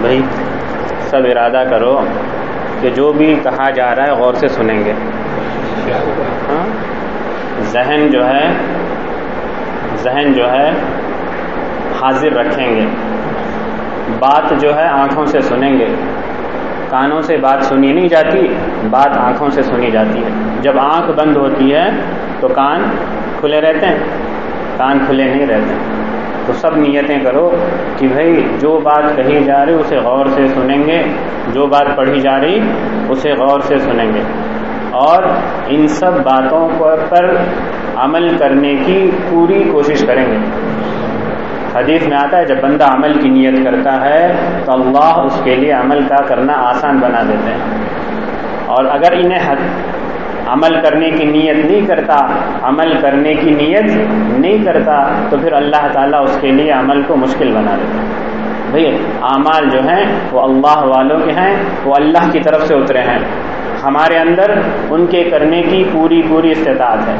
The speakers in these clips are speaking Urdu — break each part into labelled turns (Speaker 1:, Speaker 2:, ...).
Speaker 1: بھائی، سب ارادہ کرو کہ جو بھی کہا جا رہا ہے غور سے سنیں گے۔ ہاں؟ ذہن جو ہے، ذہن جو ہے حاضر رکھیں گے۔ بات جو ہے آنکھوں سے سنیں گے۔ کانوں سے بات سنی نہیں جاتی، بات آنکھوں سے سنی جاتی ہے۔ جب آنکھ بند ہوتی ہے تو کان کھلے رہتے ہیں، کان کھلے نہیں رہتے۔ تو سب نیتیں کرو کہ بھائی جو بات کہی جا رہی اسے غور سے سنیں گے، جو بات پڑھی جا رہی اسے غور سے سنیں گے۔ اور ان سب باتوں پر عمل کرنے کی پوری کوشش کریں گے۔ حدیث میں آتا ہے، جب بندہ عمل کی نیت کرتا ہے تو اللہ اس کے لیے عمل کا کرنا آسان بنا دیتے ہیں۔ اور اگر انہیں عمل کرنے کی نیت نہیں کرتا، عمل کرنے کی نیت نہیں کرتا، تو پھر اللہ تعالیٰ اس کے لیے عمل کو مشکل بنا دیتا ہے۔ بھائی اعمال جو ہیں، وہ اللہ والوں کے ہیں، وہ اللہ کی طرف سے اترے ہیں۔ ہمارے اندر ان کے کرنے کی پوری پوری استطاعت ہے۔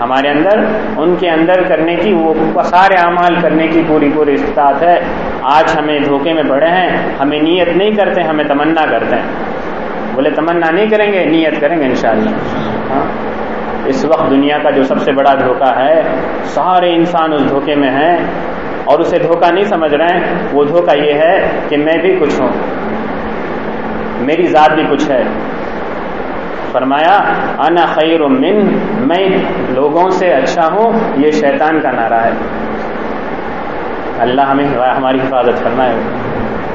Speaker 1: ہمارے اندر ان کے اندر کرنے کی، وہ سارے اعمال کرنے کی پوری پوری استطاعت ہے۔ آج ہمیں دھوکے میں پڑے ہیں، ہمیں نیت نہیں کرتے، ہمیں تمنا کرتے ہیں۔ بولے تمنا نہیں کریں گے، نیت کریں گے انشاءاللہ۔ ہاں؟ اس وقت دنیا کا جو سب سے بڑا دھوکہ ہے، سارے انسان اس دھوکے میں ہیں اور اسے دھوکہ نہیں سمجھ رہے ہیں۔ وہ دھوکہ یہ ہے کہ میں بھی کچھ ہوں۔ میری ذات بھی کچھ ہے۔ فرمایا، انا خیر من، میں لوگوں سے اچھا ہوں، یہ شیطان کا نعرہ ہے۔ اللہ ہمیں ہماری حفاظت کرنا ہے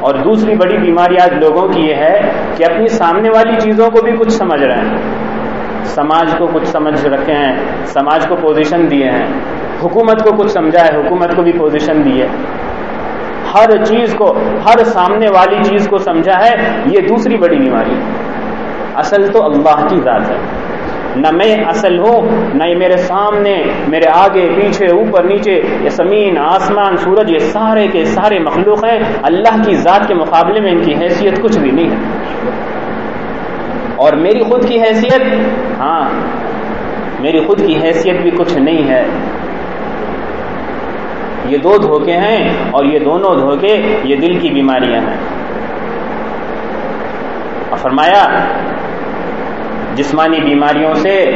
Speaker 1: اور دوسری بڑی بیماری آج لوگوں کی یہ ہے کہ اپنی سامنے والی چیزوں کو بھی کچھ سمجھ رہے ہیں۔ سماج کو کچھ سمجھ رکھے ہیں، سماج کو پوزیشن دیے ہیں۔ حکومت کو کچھ سمجھا ہے، حکومت کو بھی پوزیشن دی ہے۔ ہر چیز کو، ہر سامنے والی چیز کو سمجھا ہے، یہ دوسری بڑی بیماری اصل تو اللہ کی ذات ہے۔ نہ میں اصل ہوں، نہ یہ میرے سامنے، میرے آگے، پیچھے، اوپر، نیچے، یہ زمین، آسمان، سورج، یہ سارے کے سارے مخلوق ہیں۔ اللہ کی ذات کے مقابلے میں ان کی حیثیت کچھ بھی نہیں ہے۔ اور میری خود کی حیثیت؟ ہاں میری خود کی حیثیت بھی کچھ نہیں ہے۔ یہ دو دھوکے ہیں اور یہ دونوں دھوکے، یہ دل کی بیماریاں ہیں۔ فرمایا جسمانی بیماریوں سے،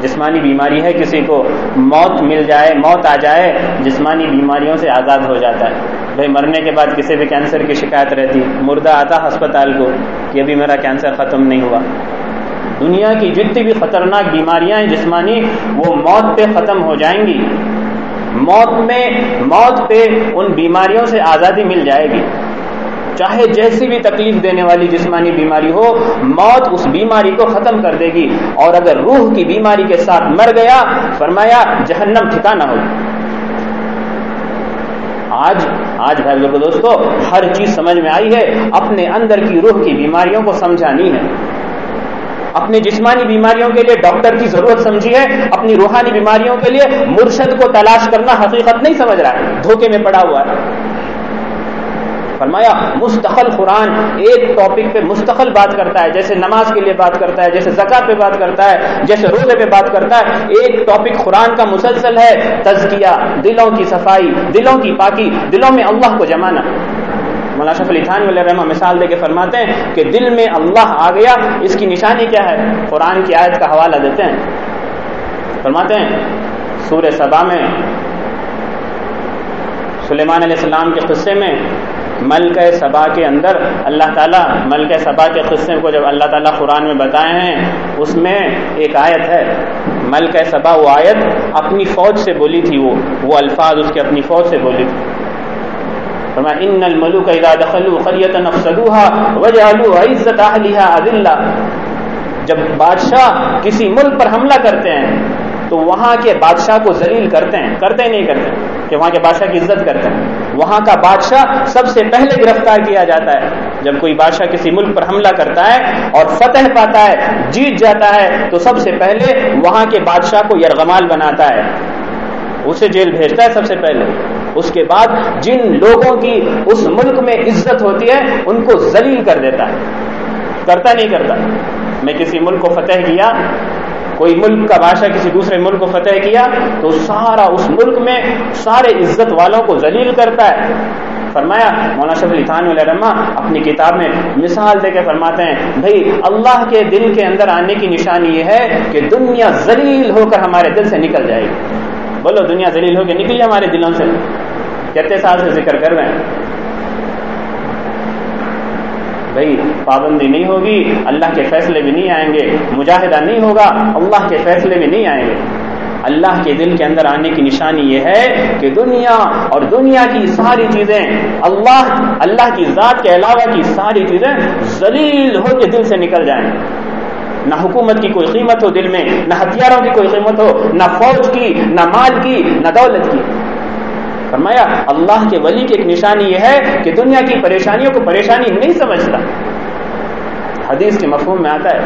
Speaker 1: جسمانی بیماری ہے، کسی کو موت مل جائے، موت آ جائے، جسمانی بیماریوں سے آزاد ہو جاتا ہے۔ بھائی، مرنے کے بعد کسی بھی کینسر کی شکایت رہتی، مردہ آتا ہسپتال کو کہ ابھی میرا کینسر ختم نہیں ہوا۔ دنیا کی جتنی بھی خطرناک بیماریاں ہیں جسمانی، وہ موت پہ ختم ہو جائیں گی۔ موت میں، موت پہ ان بیماریوں سے آزادی مل جائے گی۔ چاہے جیسی بھی تکلیف دینے والی جسمانی بیماری ہو، موت اس بیماری کو ختم کر دے گی۔ اور اگر روح کی بیماری کے ساتھ مر گیا، فرمایا جہنم ٹھکانا ہو آج آج بھائی لوگ دوستو، ہر چیز سمجھ میں آئی ہے۔ اپنے اندر کی روح کی بیماریوں کو سمجھانی ہے۔ اپنی جسمانی بیماریوں کے لیے ڈاکٹر کی ضرورت سمجھی ہے۔ اپنی روحانی بیماریوں کے لیے مرشد کو تلاش کرنا حقیقت نہیں سمجھ رہا ہے۔ دھوکے میں پڑا ہوا ہے۔ فرمایا، مستقل قرآن ایک ٹاپک پہ مستقل بات کرتا ہے، جیسے نماز کے لیے بات کرتا ہے، جیسے زکات پہ بات کرتا ہے، جیسے روزے پہ بات کرتا ہے، ایک ٹاپک قرآن کا مسلسل ہے، تزکیہ، دلوں کی صفائی، دلوں کی پاکی، دلوں میں اللہ کو جمانا۔ مولانا شف علی تھانی علیہ رحمہ مثال دے کے فرماتے ہیں کہ دل میں اللہ آ گیا، اس کی نشانی کیا ہے؟ قرآن کی آیت کا حوالہ دیتے ہیں۔ فرماتے ہیں، سورہ سبا میں سلیمان علیہ السلام کے قصے میں ملک سبا کے اندر اللہ تعالیٰ ملک سبا کے قصے کو جب اللہ تعالیٰ قرآن میں بتائے ہیں، اس میں ایک آیت ہے۔ ملک سبا وہ آیت اپنی فوج سے بولی تھی وہ وہ الفاظ اس کے اپنی فوج سے بولی تھی۔ فرمایا ان الملوک اذا دخلوا قريه نفسدوها وجعلوا عزت اهلها اذلہ جب بادشاہ کسی ملک پر حملہ کرتے ہیں تو وہاں کے بادشاہ کو ذلیل کرتے ہیں، کرتے نہیں کرتے، کہ وہاں کے بادشاہ کی عزت کرتے ہیں۔ وہاں کا بادشاہ سب سے پہلے گرفتار کیا جاتا ہے۔ جب کوئی بادشاہ کسی ملک پر حملہ کرتا ہے اور فتح پاتا ہے، جیت جاتا ہے، تو سب سے پہلے وہاں کے بادشاہ کو یرغمال بناتا ہے۔ اسے جیل بھیجتا ہے سب سے پہلے۔ اس کے بعد جن لوگوں کی اس ملک میں عزت ہوتی ہے، ان کو ذلیل کر دیتا ہے۔ کرتا نہیں کرتا۔ میں کسی ملک کو فتح کیا کوئی ملک کا بادشاہ کسی دوسرے ملک کو فتح کیا تو سارا اس ملک میں سارے عزت والوں کو ذلیل کرتا ہے۔ فرمایا، مولانا شف علی خان علیہ رحمٰ اپنی کتاب میں مثال دے کے فرماتے ہیں، بھائی، اللہ کے دل کے اندر آنے کی نشانی یہ ہے کہ دنیا ذلیل ہو کر ہمارے دل سے نکل جائے گی۔ بولو، دنیا ذلیل ہو کے نکلی ہمارے دلوں سے۔ کتنے سال سے ذکر کر رہے ہیں۔ بھائی پابندی نہیں ہوگی، اللہ کے فیصلے بھی نہیں آئیں گے، مجاہدہ نہیں ہوگا، اللہ کے فیصلے بھی نہیں آئیں گے۔ اللہ کے دل کے اندر آنے کی نشانی یہ ہے کہ دنیا اور دنیا کی ساری چیزیں، اللہ اللہ کی ذات کے علاوہ کی ساری چیزیں ذلیل ہو کے دل سے نکل جائیں۔ نہ حکومت کی کوئی قیمت ہو دل میں، نہ ہتھیاروں کی کوئی قیمت ہو، نہ فوج کی، نہ مال کی، نہ دولت کی۔ فرمایا، اللہ کے ولی کی ایک نشانی یہ ہے کہ دنیا کی پریشانیوں کو پریشانی نہیں سمجھتا۔ حدیث کے مفہوم میں آتا ہے،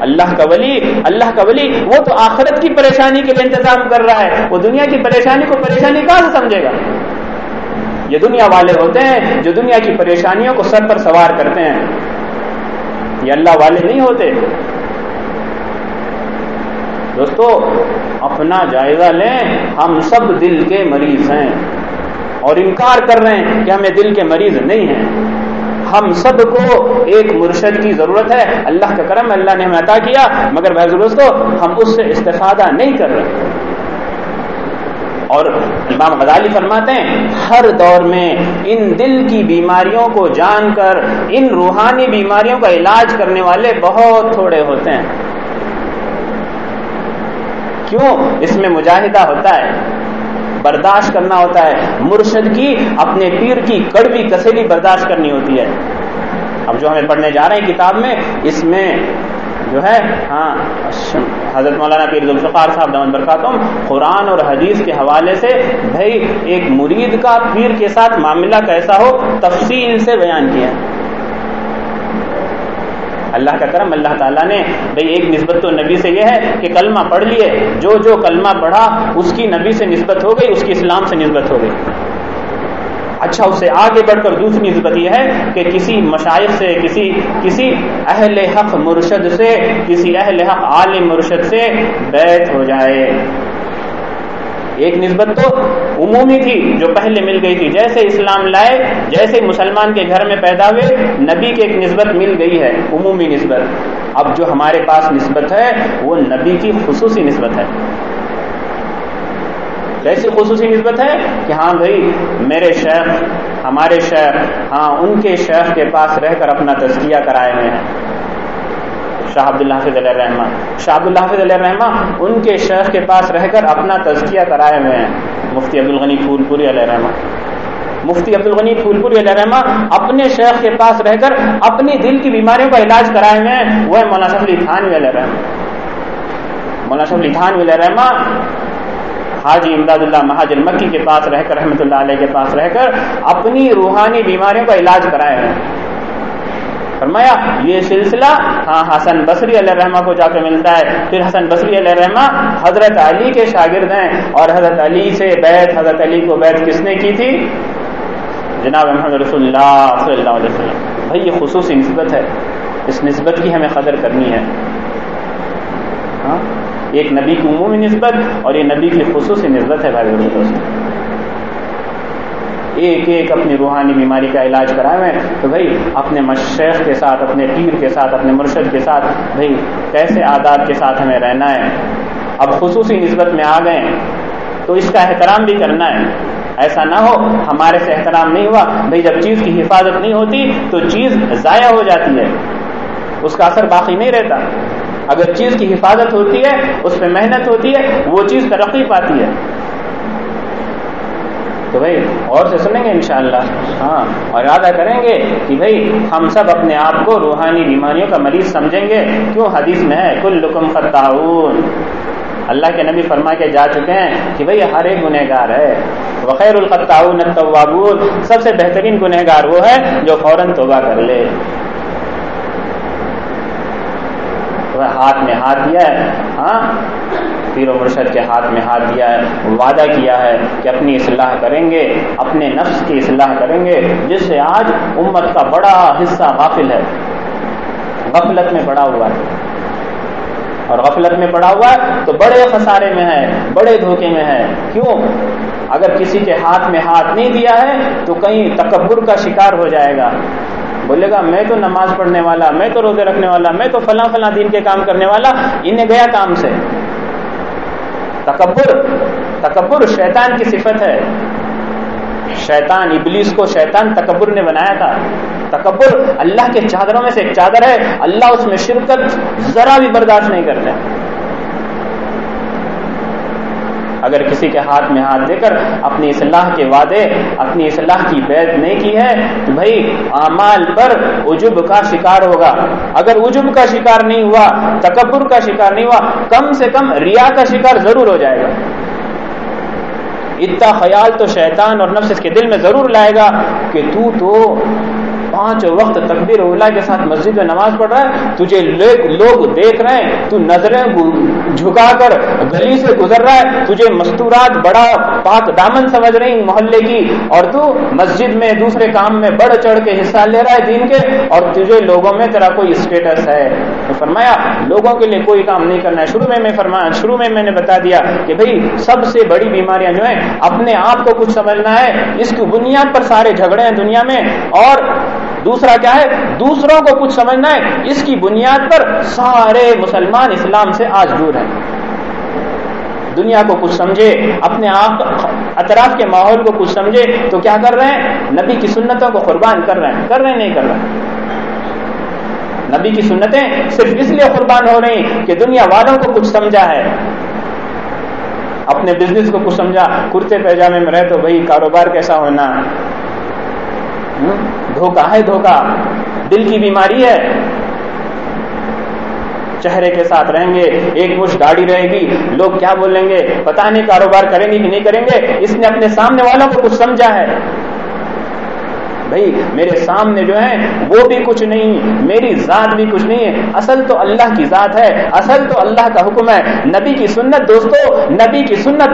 Speaker 1: اللہ کا ولی، اللہ کا ولی، وہ تو آخرت کی پریشانی کے لیے انتظام کر رہا ہے۔ وہ دنیا کی پریشانی کو پریشانی کہاں سے سمجھے گا؟ یہ دنیا والے ہوتے ہیں جو دنیا کی پریشانیوں کو سر پر سوار کرتے ہیں۔ یہ اللہ والے نہیں ہوتے۔ دوستو، اپنا جائزہ لیں، ہم سب دل کے مریض ہیں۔ اور انکار کر رہے ہیں کہ ہمیں دل کے مریض نہیں ہیں۔ ہم سب کو ایک مرشد کی ضرورت ہے۔ اللہ کا کرم، اللہ نے ہمیں عطا کیا۔ مگر بھائی دوستو، ہم اس سے استفادہ نہیں کر رہے۔ اور امام غزالی فرماتے ہیں، ہر دور میں ان دل کی بیماریوں کو جان کر، ان روحانی بیماریوں کا علاج کرنے والے بہت تھوڑے ہوتے ہیں۔ کیوں اس میں مجاہدہ ہوتا ہے؟ برداشت کرنا ہوتا ہے۔ مرشد کی اپنے پیر کی کڑوی کسیلی برداشت کرنی ہوتی ہے۔ اب جو ہمیں پڑھنے جا رہے ہیں کتاب میں، اس میں جو ہے ہاں حضرت مولانا پیر ذوالفقار صاحب دمن برکاتم قرآن اور حدیث کے حوالے سے بھائی، ایک مرید کا پیر کے ساتھ معاملہ کیسا ہو؟ تفصیل سے بیان کیا۔ اللہ کا کرم، اللہ تعالیٰ نے بھئی ایک نسبت تو نبی سے یہ ہے کہ کلمہ پڑھ لیے، جو جو کلمہ پڑھا، اس کی نبی سے نسبت ہو گئی، اس کی اسلام سے نسبت ہو گئی۔ اچھا اس سے آگے بڑھ کر دوسری نسبت یہ ہے کہ کسی مشائق سے، کسی کسی اہل حق مرشد سے، کسی اہل حق عالم مرشد سے بیت ہو جائے۔ ایک نسبت تو عمومی تھی جو پہلے مل گئی تھی۔ جیسے اسلام لائے، جیسے مسلمان کے گھر میں پیدا ہوئے، نبی کی ایک نسبت مل گئی ہے، عمومی نسبت۔ اب جو ہمارے پاس نسبت ہے، وہ نبی کی خصوصی نسبت ہے۔ کیسی خصوصی نسبت ہے؟ کہ ہاں بھائی، میرے شیخ، ہمارے شیخ ہاں ان کے شیخ کے پاس رہ کر اپنا تزکیہ کرائے ہوئے ہیں۔ شاہ عبد الحافظ علیہ رحمٰ شاہ عبد الحافظ علیہ رحمٰ ان کے شیخ کے پاس رہ کر اپنا تزکیہ کرائے ہوئے ہیں۔ مفتی عبد الغنی پھول پوری علیہ رحمٰ مفتی عبد الغنی پھول پوری علیہ رحمٰ اپنے شیخ کے پاس رہ کر اپنی دل کی بیماریوں کا علاج کرائے ہوئے ہیں۔ وہ ہے مولانا شفلی تھانوی علیہ رحمٰ مولانا شفلی تھانوی علیہ رحمٰ حاجی امداد اللہ مہاجر مکی کے پاس رہ کر رحمۃ اللہ علیہ کے پاس رہ کر اپنی روحانی بیماریوں کا علاج کرائے ہیں۔ فرمایا، یہ سلسلہ ہاں حسن بصری علیہ رحمہ کو جا کے ملتا ہے۔ پھر حسن بصری علیہ رحمہ حضرت علی کے شاگرد ہیں اور حضرت علی سے بیت حضرت علی کو بیت کس نے کی تھی؟ جناب محمد رسول اللہ صلی اللہ علیہ وسلم۔ بھائی، یہ خصوصی نسبت ہے۔ اس نسبت کی ہمیں قدر کرنی ہے۔ ہاں ایک نبی کی عمومی نسبت اور یہ نبی کی خصوصی نسبت ہے بھائی۔ ایک ایک اپنی روحانی بیماری کا علاج کرائے ہوئے تو بھائی، اپنے مشیخ کے ساتھ، اپنے پیر کے ساتھ، اپنے مرشد کے ساتھ، بھائی، کیسے آداب کے ساتھ ہمیں رہنا ہے؟ اب خصوصی نسبت میں آ گئے تو اس کا احترام بھی کرنا ہے۔ ایسا نہ ہو، ہمارے سے احترام نہیں ہوا، بھائی، جب چیز کی حفاظت نہیں ہوتی تو چیز ضائع ہو جاتی ہے۔ اس کا اثر باقی نہیں رہتا۔ اگر چیز کی حفاظت ہوتی ہے، اس پہ محنت ہوتی ہے، وہ چیز ترقی پاتی ہے۔ تو بھائی اور سے سنیں گے انشاءاللہ۔ ہاں اور ارادہ کریں گے کہ بھائی ہم سب اپنے آپ کو روحانی بیماریوں کا مریض سمجھیں گے۔ کیوں؟ حدیث میں ہے کل لکم فتعون۔ اللہ کے نبی فرما کے جا چکے ہیں کہ بھائی ہر ایک گنہ گار ہے۔ وخیر القطعون التوابون۔ سب سے بہترین گنہ گار وہ ہے جو فوراً توبہ کر لے۔ ہاتھ میں ہاتھ دیا ہے۔ ہاں پیر و مرشد کے ہاتھ میں ہاتھ دیا ہے، وعدہ کیا ہے کہ اپنی اصلاح کریں گے، اپنے نفس کی اصلاح کریں گے، جس سے آج امت کا بڑا حصہ غافل ہے۔ غفلت میں پڑا ہوا ہے۔ اور غفلت میں پڑا ہوا ہے تو بڑے خسارے میں ہے، بڑے دھوکے میں ہے۔ کیوں؟ اگر کسی کے ہاتھ میں ہاتھ نہیں دیا ہے تو کہیں تکبر کا شکار ہو جائے گا۔ بولے گا، میں تو نماز پڑھنے والا، میں تو روزے رکھنے والا، میں تو فلاں فلاں دین کے کام کرنے والا، انہیں گیا کام سے۔ تکبر تکبر شیطان کی صفت ہے۔ شیطان ابلیس کو شیطان تکبر نے بنایا تھا۔ تکبر اللہ کے چادروں میں سے ایک چادر ہے۔ اللہ اس میں شرکت ذرا بھی برداشت نہیں کرتا۔ اگر کسی کے ہاتھ میں ہاتھ دے کر اپنی اصلاح کے وعدے، اپنی اصلاح کی بیعت نہیں کی ہے، تو بھائی اعمال پر عجب کا شکار ہوگا۔ اگر عجب کا شکار نہیں ہوا، تکبر کا شکار نہیں ہوا، کم سے کم ریا کا شکار ضرور ہو جائے گا۔ اتنا خیال تو شیطان اور نفس اس کے دل میں ضرور لائے گا کہ تو تو پانچ وقت تکبیر اولا کے ساتھ مسجد میں نماز پڑھ رہا ہے، تجھے لوگ دیکھ رہے ہیں، تو نظریں جھکا کر گلی سے گزر رہا ہے، تجھے مستورات بڑا پاک دامن سمجھ رہی محلے کی، اور تو مسجد میں دوسرے کام میں بڑھ چڑھ کے حصہ لے رہا ہے دین کے، اور تجھے لوگوں میں تیرا کوئی اسٹیٹس ہے۔ فرمایا، لوگوں کے لیے کوئی کام نہیں کرنا ہے۔ شروع میں میں فرمایا شروع میں میں نے بتا دیا کہ بھائی، سب سے بڑی بیماریاں جو ہیں، اپنے آپ کو کچھ سمجھنا ہے۔ اس کی بنیاد پر سارے جھگڑے ہیں دنیا میں، اور دوسرا کیا ہے؟ دوسروں کو کچھ سمجھنا ہے۔ اس کی بنیاد پر سارے مسلمان اسلام سے آج دور ہیں۔ دنیا کو کچھ سمجھے، اپنے آپ اطراف کے ماحول کو کچھ سمجھے تو کیا کر رہے ہیں؟ نبی کی سنتوں کو قربان کر رہے ہیں۔ کر رہے ہیں، نہیں کر رہے ہیں۔ نبی کی سنتیں صرف اس لیے قربان ہو رہی کہ دنیا والوں کو کچھ سمجھا ہے۔ اپنے بزنس کو کچھ سمجھا۔ کرتے پیجامے میں رہے تو بھائی کاروبار کیسا ہونا۔ دھوکا ہے دھوکا دل کی بیماری ہے۔ چہرے کے ساتھ رہیں گے، ایک مش گاڑی رہے گی۔ لوگ کیا بولیں گے؟ پتا نہیں کاروبار کریں گے کہ نہیں کریں گے۔ اس نے اپنے سامنے والوں کو کچھ سمجھا ہے۔ بھائی، میرے سامنے جو ہے، وہ بھی کچھ نہیں، میری ذات بھی کچھ نہیں۔ ہے اصل تو اللہ کی ذات ہے، اصل تو اللہ کا حکم ہے۔ نبی کی سنت دوستو، نبی کی سنت،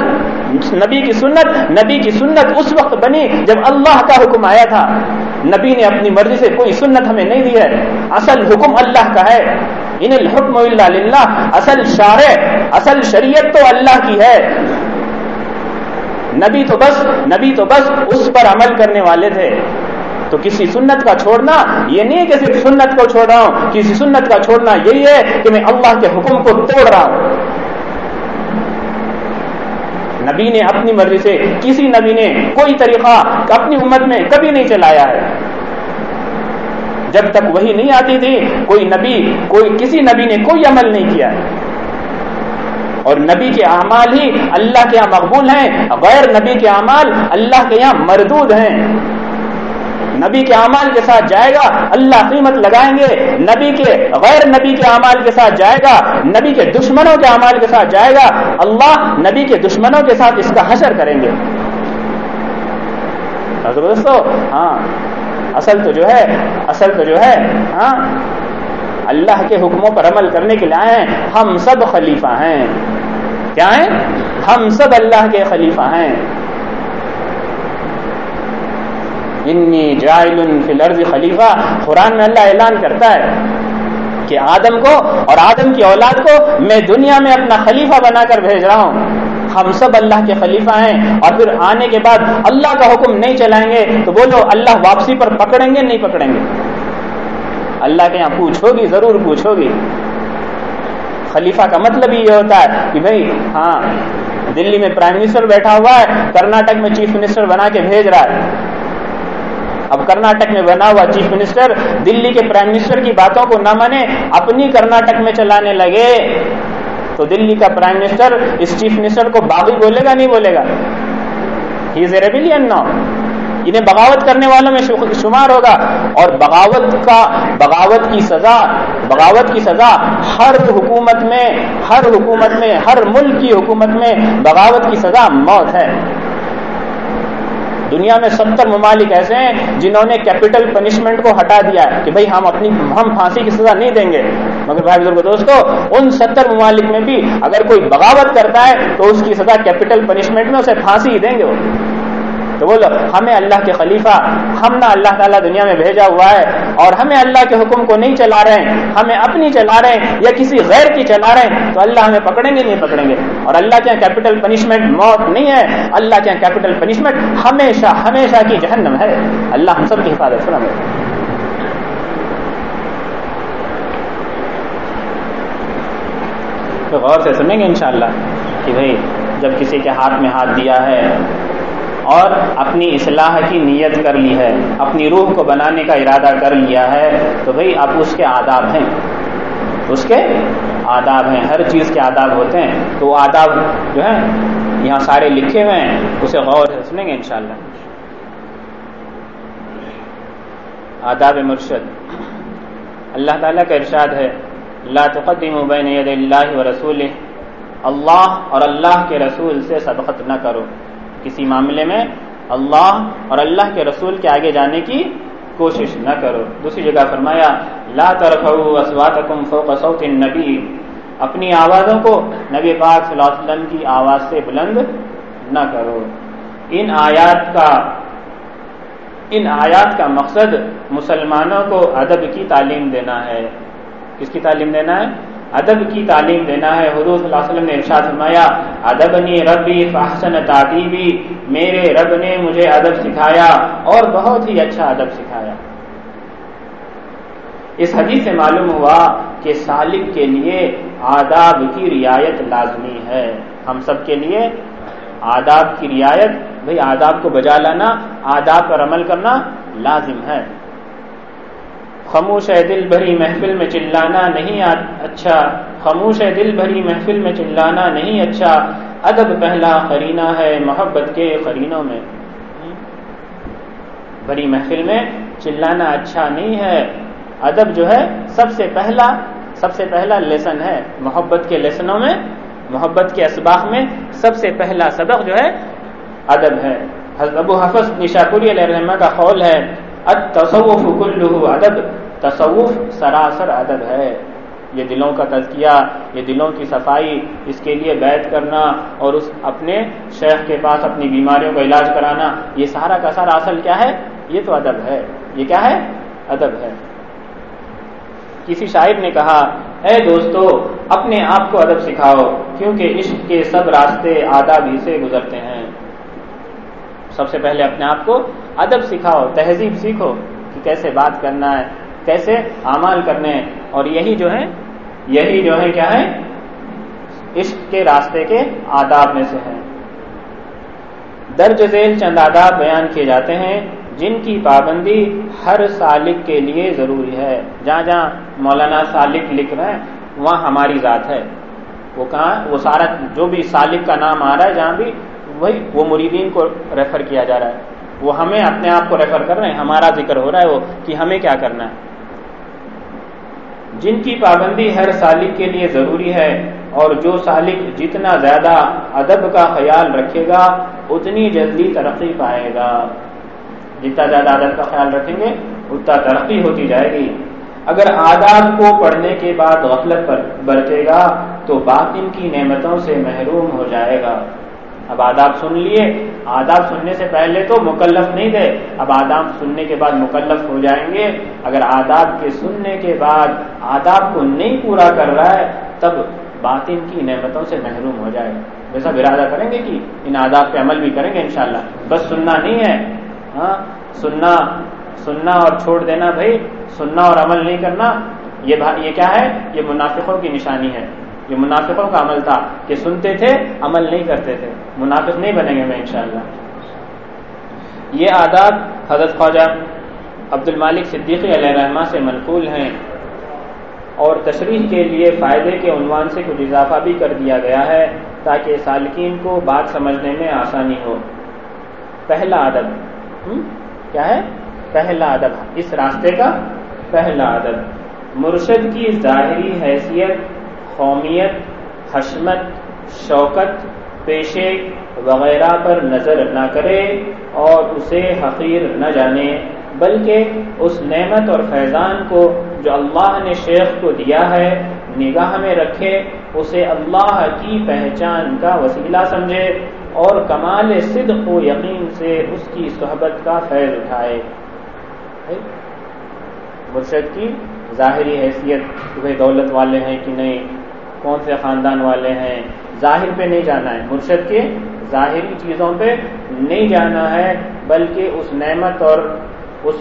Speaker 1: نبی کی سنت، نبی کی سنت اس وقت بنی جب اللہ کا حکم آیا تھا۔ نبی نے اپنی مرضی سے کوئی سنت ہمیں نہیں دی ہے۔ اصل حکم اللہ کا ہے۔ ان الحکم اللہ للہ، اصل شارع، اصل شریعت تو اللہ کی ہے۔ نبی تو بس، نبی تو بس اس پر عمل کرنے والے تھے۔ تو کسی سنت کا چھوڑنا یہ نہیں کہ صرف سنت کو چھوڑ رہا ہوں کسی سنت کا چھوڑنا یہی ہے کہ میں اللہ کے حکم کو توڑ رہا ہوں۔ نبی نے اپنی مرضی سے کسی نبی نے کوئی طریقہ اپنی امت میں کبھی نہیں چلایا ہے۔ جب تک وہی نہیں آتی تھی، کوئی نبی، کوئی کسی نبی نے کوئی عمل نہیں کیا اور نبی کے اعمال ہی اللہ کے یہاں مقبول ہیں، غیر نبی کے اعمال اللہ کے یہاں مردود ہیں۔ نبی کے اعمال کے ساتھ جائے گا، اللہ قیمت لگائیں گے، نبی کے غیر نبی کے اعمال کے ساتھ جائے گا، نبی کے دشمنوں کے اعمال کے ساتھ جائے گا، اللہ نبی کے دشمنوں کے ساتھ اس کا حشر کریں گے۔ دوستو ہاں اصل تو جو ہے، اصل تو جو ہے ہاں اللہ کے حکموں پر عمل کرنے کے لیے آئے ہیں، ہم سب خلیفہ ہیں۔ کیا ہیں؟ ہم سب اللہ کے خلیفہ ہیں۔ انی جائل فی الارض خلیفہ قرآن میں اللہ اعلان کرتا ہے کہ آدم کو اور آدم کی اولاد کو میں دنیا میں اپنا خلیفہ بنا کر بھیج رہا ہوں. ہم سب اللہ کے خلیفہ ہیں اور پھر آنے کے بعد اللہ کا حکم نہیں چلائیں گے تو بولو اللہ واپسی پر پکڑیں گے نہیں پکڑیں گے. اللہ کے یہاں پوچھو گی ضرور پوچھو گی خلیفہ کا مطلب ہی یہ ہوتا ہے کہ بھائی ہاں دلی میں پرائم منسٹر بیٹھا ہوا ہے، کرناٹک میں چیف منسٹر بنا کے بھیج رہا ہے۔ اب کرناٹک میں بنا ہوا چیف منسٹر دلی کے پرائم منسٹر کی باتوں کو نہ مانے اپنی کرناٹک میں چلانے لگے۔ تو دلی کا پرائم منسٹر اس چیف منسٹر کو باغی بولے گا، نہیں بولے گا؟ ہی از اے ریبیلین ناؤ انہیں بغاوت کرنے والوں میں شمار ہوگا۔ اور بغاوت کا بغاوت کی سزا، بغاوت کی سزا ہر حکومت میں، ہر حکومت میں، ہر ملک کی حکومت میں بغاوت کی سزا موت ہے۔ دنیا میں ستر ممالک ایسے ہیں جنہوں نے کیپٹل پنشمنٹ کو ہٹا دیا ہے کہ بھائی ہم اپنی ہم پھانسی کی سزا نہیں دیں گے۔ مگر بھائی بزرگ دوستو، ان ستر ممالک میں بھی اگر کوئی بغاوت کرتا ہے تو اس کی سزا کیپٹل پنشمنٹ میں اسے پھانسی ہی دیں گے وہ۔ تو بولو، ہمیں اللہ کے خلیفہ، ہم نہ اللہ تعالیٰ دنیا میں بھیجا ہوا ہے، اور ہمیں اللہ کے حکم کو نہیں چلا رہے ہیں، ہمیں اپنی چلا رہے ہیں، یا کسی غیر کی چلا رہے ہیں، تو اللہ ہمیں پکڑیں گے، نہیں پکڑیں گے۔ اور اللہ کے کیپٹل پنشمنٹ موت نہیں ہے، اللہ کے کیپٹل پنشمنٹ ہمیشہ ہمیشہ کی جہنم ہے۔ اللہ ہم سب کی حفاظت فرمائے۔ تو غور سے سنیں گے انشاءاللہ کہ بھائی جب کسی کے ہاتھ میں ہاتھ دیا ہے اور اپنی اصلاح کی نیت کر لی ہے، اپنی روح کو بنانے کا ارادہ کر لیا ہے، تو بھائی اب اس کے آداب ہیں۔ اس کے آداب ہیں، ہر چیز کے آداب ہوتے ہیں۔ تو وہ آداب جو ہیں، یہاں سارے لکھے ہوئے ہیں، اسے غور سے سنیں گے انشاءاللہ۔ آداب مرشد۔ اللہ تعالیٰ کا ارشاد ہے اللہ تقدم بین ید اللہ و رسول اللہ اور اللہ کے رسول سے سبقت نہ کرو۔ کسی معاملے میں اللہ اور اللہ کے رسول کے آگے جانے کی کوشش نہ کرو۔ دوسری جگہ فرمایا، لا ترفعوا فوق صوت النبی۔ اپنی آوازوں کو نبی پاک صلی اللہ علیہ وسلم کی آواز سے بلند نہ کرو۔ ان آیات کا، ان آیات کا مقصد مسلمانوں کو ادب کی تعلیم دینا ہے۔ کس کی تعلیم دینا ہے؟ ادب کی تعلیم دینا ہے۔ حضور صلی اللہ علیہ وسلم نے ارشاد فرمایا، ادبنی ربی فحسن تعدیبی میرے رب نے مجھے ادب سکھایا اور بہت ہی اچھا ادب سکھایا۔ اس حدیث سے معلوم ہوا کہ سالک کے لیے آداب کی رعایت لازمی ہے۔ ہم سب کے لیے آداب کی رعایت، بھائی آداب کو بجا لانا، آداب پر عمل کرنا لازم ہے۔ خاموش ہے دل بھری محفل میں چلانا نہیں اچھا۔ خاموش ہے دل بھری محفل میں چلانا نہیں اچھا۔ ادب پہلا قرینہ ہے محبت کے قرینوں میں۔ بڑی محفل میں چلانا اچھا نہیں ہے۔ ادب جو ہے سب سے پہلا سب سے پہلا لیسن ہے۔ محبت کے لیسنوں میں، محبت کے اسباق میں سب سے پہلا سبق جو ہے ادب ہے۔ ابو حفظ نشاپوری علیہ رحمہ کا قول ہے تصوف کلو ادب تصوف سراسر ادب ہے. یہ دلوں کا تزکیہ، یہ دلوں کی صفائی، اس کے لیے بیت کرنا اور اس اپنے شیخ کے پاس اپنی بیماریوں کا علاج کرانا، یہ سارا کا سارا اصل کیا ہے؟ یہ تو ادب ہے. یہ کیا ہے؟ ادب ہے. کسی شاعر نے کہا، اے دوستو، اپنے آپ کو ادب سکھاؤ، کیونکہ عشق کے سب راستے آداب ہی سے گزرتے ہیں۔ سب سے پہلے اپنے آپ کو ادب سکھاؤ، تہذیب سیکھو کہ کیسے بات کرنا ہے، کیسے اعمال کرنے ہیں۔ اور یہی جو ہے، یہی جو ہے کیا ہے؟ عشق کے راستے کے آداب میں سے ہے۔ درج ذیل چند آداب بیان کیے جاتے ہیں، جن کی پابندی ہر سالک کے لیے ضروری ہے۔ جہاں جہاں مولانا سالک لکھ رہے ہیں، وہاں ہماری ذات ہے۔ وہ کہاں، وہ سارا جو بھی سالک کا نام آ رہا ہے، جہاں بھی وہی وہ مریدین کو ریفر کیا جا رہا ہے۔ وہ ہمیں اپنے آپ کو ریفر کر رہے ہیں۔ ہمارا ذکر ہو رہا ہے وہ کہ ہمیں کیا کرنا ہے۔ جن کی پابندی ہر سالک کے لیے ضروری ہے اور جو سالک جتنا زیادہ ادب کا خیال رکھے گا، اتنی جلدی ترقی پائے گا۔ جتنا زیادہ ادب کا خیال رکھیں گے، اتنا ترقی ہوتی جائے گی۔ اگر آداب کو پڑھنے کے بعد غفلت پر برتے گا، تو باطن کی نعمتوں سے محروم ہو جائے گا۔ اب آداب سن لیے۔ آداب سننے سے پہلے تو مکلف نہیں تھے۔ اب آداب سننے کے بعد مکلف ہو جائیں گے۔ اگر آداب کے سننے کے بعد آداب کو نہیں پورا کر رہا ہے، تب باطن کی نعمتوں سے محروم ہو جائے۔ ویسا ارادہ کریں گے کہ ان آداب پہ عمل بھی کریں گے انشاءاللہ۔ بس سننا نہیں ہے۔ ہاں سننا سننا اور چھوڑ دینا بھائی، سننا اور عمل نہیں کرنا، یہ یہ کیا ہے؟ یہ منافقوں کی نشانی ہے۔ جو منافقوں کا عمل تھا کہ سنتے تھے، عمل نہیں کرتے تھے۔ منافق نہیں بنیں گے میں انشاءاللہ۔ یہ آداب حضرت خواجہ عبد المالک صدیقی علیہ رحمٰ سے منقول ہیں اور تشریح کے لیے فائدے کے عنوان سے کچھ اضافہ بھی کر دیا گیا ہے تاکہ سالکین کو بات سمجھنے میں آسانی ہو۔ پہلا ادب کیا ہے؟ پہلا ادب اس راستے کا پہلا ادب مرشد کی ظاہری حیثیت قومیت، حشمت، شوکت، پیشے وغیرہ پر نظر نہ کرے اور اسے حقیر نہ جانے، بلکہ اس نعمت اور فیضان کو جو اللہ نے شیخ کو دیا ہے، نگاہ میں رکھے، اسے اللہ کی پہچان کا وسیلہ سمجھے اور کمال صدق و یقین سے اس کی صحبت کا فیض اٹھائے۔ مرشد کی ظاہری حیثیت وہ دولت والے ہیں کہ نہیں کون سے خاندان والے ہیں؟ ظاہر پہ نہیں جانا ہے۔ مرشد کے ظاہری چیزوں پہ نہیں جانا ہے بلکہ اس نعمت اور اس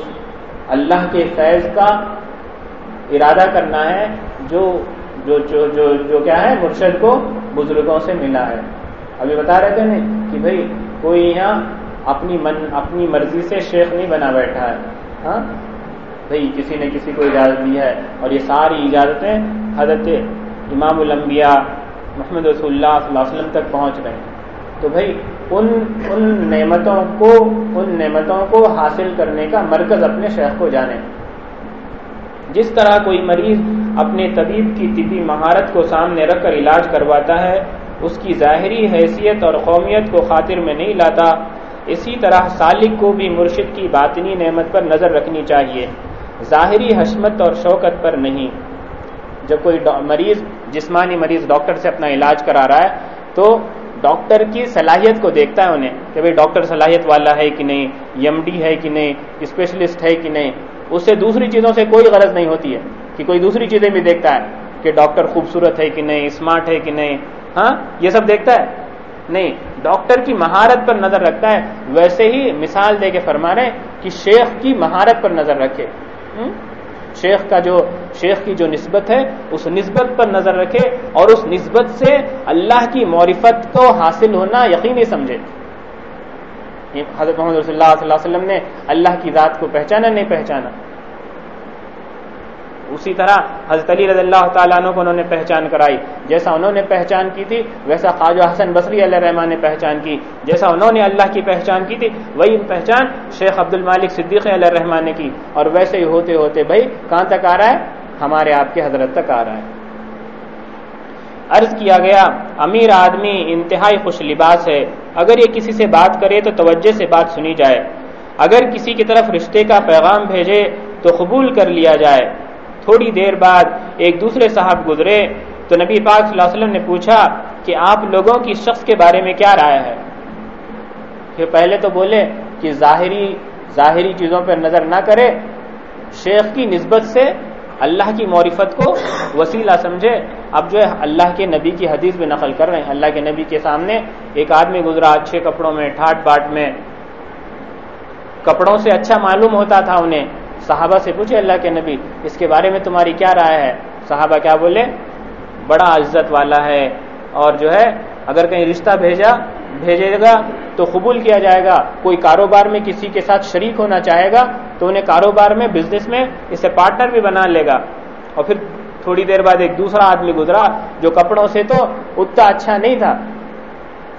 Speaker 1: اللہ کے فیض کا ارادہ کرنا ہے جو جو جو جو, جو کیا ہے مرشد کو بزرگوں سے ملا ہے۔ ابھی بتا رہے تھے نہیں کہ بھائی کوئی یہاں اپنی من اپنی مرضی سے شیخ نہیں بنا بیٹھا ہے۔ ہاں؟ بھائی کسی نے کسی کو اجازت دی ہے اور یہ ساری اجازتیں حضرت امام الانبیاء محمد رسول اللہ صلی اللہ علیہ وسلم تک پہنچ رہے ہیں تو بھائی، ان ان نعمتوں کو، ان نعمتوں کو حاصل کرنے کا مرکز اپنے شیخ کو جانے۔ جس طرح کوئی مریض اپنے طبیب کی طبی مہارت کو سامنے رکھ کر علاج کرواتا ہے، اس کی ظاہری حیثیت اور قومیت کو خاطر میں نہیں لاتا، اسی طرح سالک کو بھی مرشد کی باطنی نعمت پر نظر رکھنی چاہیے۔ ظاہری حشمت اور شوکت پر نہیں۔ جب کوئی مریض، جسمانی مریض ڈاکٹر سے اپنا علاج کرا رہا ہے، تو ڈاکٹر کی صلاحیت کو دیکھتا ہے انہیں کہ بھائی ڈاکٹر صلاحیت والا ہے کہ نہیں، ایم ڈی ہے کہ نہیں، اسپیشلسٹ ہے کہ نہیں۔ اس سے دوسری چیزوں سے کوئی غرض نہیں ہوتی ہے کہ کوئی دوسری چیزیں بھی دیکھتا ہے کہ ڈاکٹر خوبصورت ہے کہ نہیں، اسمارٹ ہے کہ نہیں۔ ہاں یہ سب دیکھتا ہے۔ نہیں، ڈاکٹر کی مہارت پر نظر رکھتا ہے۔ ویسے ہی مثال دے کے فرما رہے کہ شیخ کی مہارت پر نظر رکھے۔ شیخ کا جو شیخ کی جو نسبت ہے، اس نسبت پر نظر رکھے اور اس نسبت سے اللہ کی معرفت کو حاصل ہونا یقینی سمجھے۔ حضرت محمد رسول اللہ صلی اللہ علیہ وسلم نے اللہ کی ذات کو پہچانا، نہیں پہچانا۔ اسی طرح حضرت علی رضی اللہ تعالیٰ عنہ کو انہوں نے پہچان کرائی۔ جیسا انہوں نے پہچان کی تھی، ویسا خواجہ حسن بصری علیہ رحمان نے پہچان کی۔ جیسا انہوں نے اللہ کی پہچان کی تھی، وہی پہچان شیخ عبد المالک صدیق علیہ رحمان نے کی۔ اور ویسے ہی ہوتے ہوتے بھائی، کہاں تک آ رہا ہے؟ ہمارے آپ کے حضرت تک آ رہا ہے۔ عرض کیا گیا، امیر آدمی انتہائی خوش لباس ہے۔ اگر یہ کسی سے بات کرے تو توجہ سے بات سنی جائے۔ اگر کسی کی طرف رشتے کا پیغام بھیجے تو قبول کر لیا جائے۔ تھوڑی دیر بعد ایک دوسرے صاحب گزرے تو نبی پاک صلی اللہ علیہ وسلم نے پوچھا کہ آپ لوگوں کی شخص کے بارے میں کیا رائے ہے؟ پھر پہلے تو بولے کہ ظاہری ظاہری چیزوں پر نظر نہ کرے، شیخ کی نسبت سے اللہ کی معرفت کو وسیلہ سمجھے۔ اب جو ہے اللہ کے نبی کی حدیث بھی نقل کر رہے ہیں۔ اللہ کے نبی کے سامنے ایک آدمی گزرا اچھے کپڑوں میں، ٹھاٹ باٹ میں۔ کپڑوں سے اچھا معلوم ہوتا تھا انہیں۔ صحابہ سے پوچھے اللہ کے نبی، اس کے بارے میں تمہاری کیا رائے ہے؟ صحابہ کیا بولے؟ بڑا عزت والا ہے۔ اور جو ہے، اگر کہیں رشتہ بھیجا، بھیجے گا تو قبول کیا جائے گا۔ کوئی کاروبار میں کسی کے ساتھ شریک ہونا چاہے گا تو انہیں کاروبار میں بزنس میں اسے پارٹنر بھی بنا لے گا۔ اور پھر تھوڑی دیر بعد ایک دوسرا آدمی گزرا جو کپڑوں سے تو اتنا اچھا نہیں تھا۔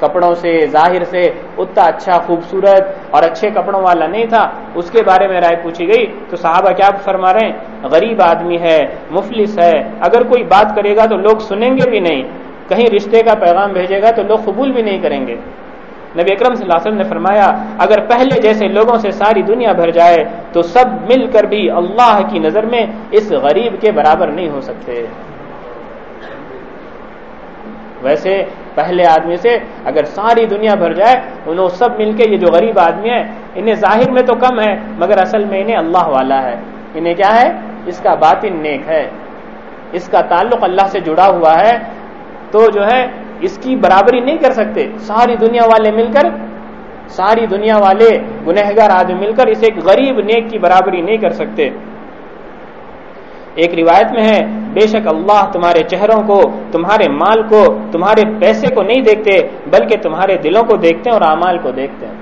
Speaker 1: کپڑوں سے، ظاہر سے اتنا اچھا خوبصورت اور اچھے کپڑوں والا نہیں تھا۔ اس کے بارے میں رائے پوچھی گئی، تو صحابہ کیا فرما رہے ہیں؟ غریب آدمی ہے، مفلس ہے، اگر کوئی بات کرے گا تو لوگ سنیں گے بھی نہیں۔ کہیں رشتے کا پیغام بھیجے گا تو لوگ قبول بھی نہیں کریں گے۔ نبی اکرم صلی اللہ علیہ وسلم نے فرمایا، اگر پہلے جیسے لوگوں سے ساری دنیا بھر جائے، تو سب مل کر بھی اللہ کی نظر میں اس غریب کے برابر نہیں ہو سکتے۔ ویسے پہلے آدمی سے اگر ساری دنیا بھر جائے انہوں سب مل کے یہ جو غریب آدمی ہے انہیں ظاہر میں تو کم ہے، مگر اصل میں انہیں اللہ والا ہے۔ انہیں کیا ہے؟ اس کا باطن نیک ہے۔ اس کا تعلق اللہ سے جڑا ہوا ہے۔ تو جو ہے، اس کی برابری نہیں کر سکتے۔ ساری دنیا والے مل کر، ساری دنیا والے گنہگار آدمی مل کر اسے ایک غریب نیک کی برابری نہیں کر سکتے۔ ایک روایت میں ہے، بے شک اللہ تمہارے چہروں کو، تمہارے مال کو، تمہارے پیسے کو نہیں دیکھتے، بلکہ تمہارے دلوں کو دیکھتے ہیں اور اعمال کو دیکھتے ہیں۔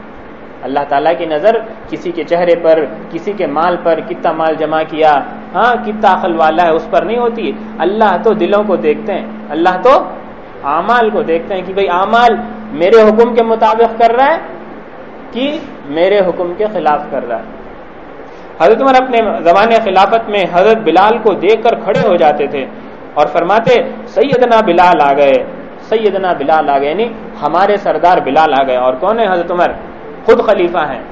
Speaker 1: اللہ تعالیٰ کی نظر کسی کے چہرے پر، کسی کے مال پر کتنا مال جمع کیا۔ ہاں کتنا عقل والا ہے، اس پر نہیں ہوتی۔ اللہ تو دلوں کو دیکھتے ہیں۔ اللہ تو اعمال کو دیکھتے ہیں کہ بھئی اعمال میرے حکم کے مطابق کر رہا ہے کہ میرے حکم کے خلاف کر رہا ہے۔ حضرت عمر اپنے زمانے خلافت میں حضرت بلال کو دیکھ کر کھڑے ہو جاتے تھے اور فرماتے، سیدنا بلال آ گئے۔ سیدنا بلال آ گئے یعنی ہمارے سردار بلال آ گئے۔ اور کون ہے حضرت عمر؟ خود خلیفہ ہیں۔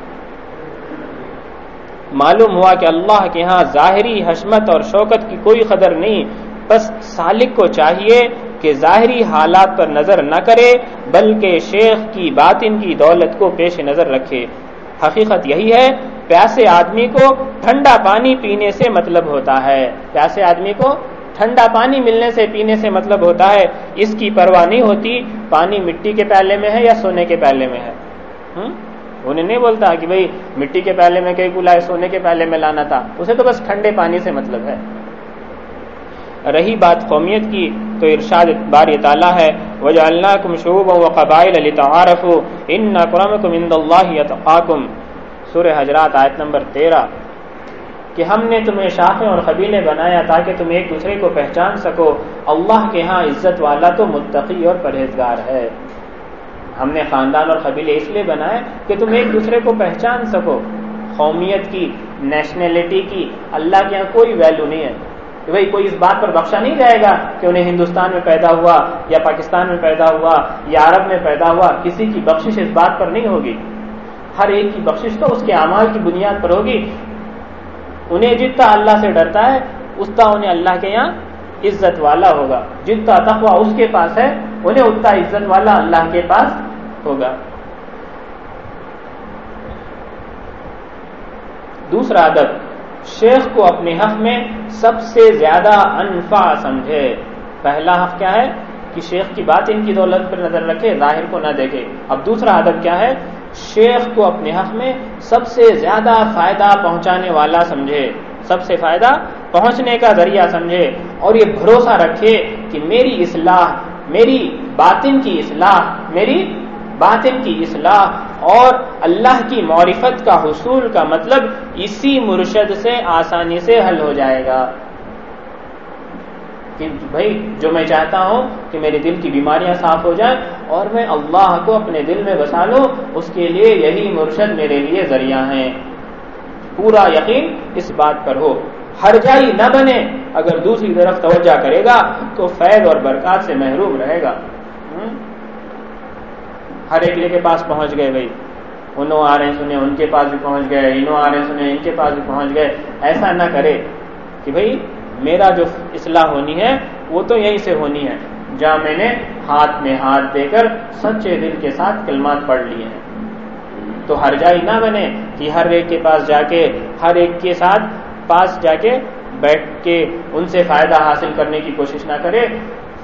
Speaker 1: معلوم ہوا کہ اللہ کے ہاں ظاہری حشمت اور شوکت کی کوئی قدر نہیں۔ بس سالک کو چاہیے کہ ظاہری حالات پر نظر نہ کرے، بلکہ شیخ کی باطن کی دولت کو پیش نظر رکھے۔ حقیقت یہی ہے، پیاسے آدمی کو ٹھنڈا پانی پینے سے مطلب ہوتا ہے۔ پیاسے آدمی کو ٹھنڈا پانی ملنے سے پینے سے مطلب ہوتا ہے۔ اس کی پرواہ نہیں ہوتی، پانی مٹی کے پیالے میں ہے یا سونے کے پیالے میں ہے۔ انہیں نہیں بولتا کہ بھائی مٹی کے پیالے میں کئی بلا سونے کے پیالے میں لانا تھا۔ اسے تو بس ٹھنڈے پانی سے مطلب ہے۔ رہی بات قومیت کی تو ارشاد بار تعالیٰ ہے۔ وجہ اللہ کم شعوب ان قرم کم اند اللہ سور حضرات آیت نمبر تیرہ۔ کہ ہم نے تمہیں شاخیں اور قبیلے بنایا تاکہ تم ایک دوسرے کو پہچان سکو۔ اللہ کے ہاں عزت والا تو متقی اور پرہیزگار ہے۔ ہم نے خاندان اور قبیلے اس لیے بنائے کہ تم ایک دوسرے کو پہچان سکو۔ قومیت کی نیشنلٹی کی، اللہ کے یہاں کوئی ویلو نہیں ہے۔ کہ بھائی کوئی اس بات پر بخشا نہیں جائے گا کہ انہیں ہندوستان میں پیدا ہوا یا پاکستان میں پیدا ہوا یا عرب میں پیدا ہوا، کسی کی بخشش اس بات پر نہیں ہوگی۔ ہر ایک کی بخشش تو اس کے اعمال کی بنیاد پر ہوگی۔ انہیں جتنا اللہ سے ڈرتا ہے، اتنا انہیں اللہ کے یہاں عزت والا ہوگا۔ جتنا تقوی اس کے پاس ہے، انہیں اتنا عزت والا اللہ کے پاس ہوگا۔ دوسرا ادب شیخ کو اپنے حق میں سب سے زیادہ انفا سمجھے۔ پہلا حق کیا ہے؟ کہ شیخ کی بات ان کی دولت پر نظر رکھے، ظاہر کو نہ دیکھے۔ اب دوسرا ادب کیا ہے؟ شیخ کو اپنے حق میں سب سے زیادہ فائدہ پہنچانے والا سمجھے۔ سب سے فائدہ پہنچنے کا ذریعہ سمجھے۔ اور یہ بھروسہ رکھے کہ میری اصلاح، میری باطن کی اصلاح، میری باطن کی اصلاح اور اللہ کی معرفت کا حصول کا مطلب اسی مرشد سے آسانی سے حل ہو جائے گا۔ کہ بھائی، جو میں چاہتا ہوں کہ میرے دل کی بیماریاں صاف ہو جائیں اور میں اللہ کو اپنے دل میں بسا لوں، اس کے لیے یہی مرشد میرے لیے ذریعہ ہیں۔ پورا یقین اس بات پر ہو۔ ہر جائی نہ بنے، اگر دوسری طرف توجہ کرے گا تو فیض اور برکات سے محروم رہے گا۔ ہر ایک کے پاس پہنچ گئے بھائی۔ انہوں آ رہے ہیں سنے ان کے پاس بھی پہنچ گئے، انہوں آ رہے ہیں سنے ان کے پاس بھی پہنچ گئے۔ ایسا نہ کرے کہ بھائی میرا جو اصلاح ہونی ہے، وہ تو یہیں سے ہونی ہے۔ جہاں میں نے ہاتھ میں ہاتھ دے کر سچے دل کے ساتھ کلمات پڑھ لیے ہیں۔ تو ہر جائی نہ بنے کہ ہر ایک کے پاس جا کے، ہر ایک کے ساتھ پاس جا کے بیٹھ کے ان سے فائدہ حاصل کرنے کی کوشش نہ کرے۔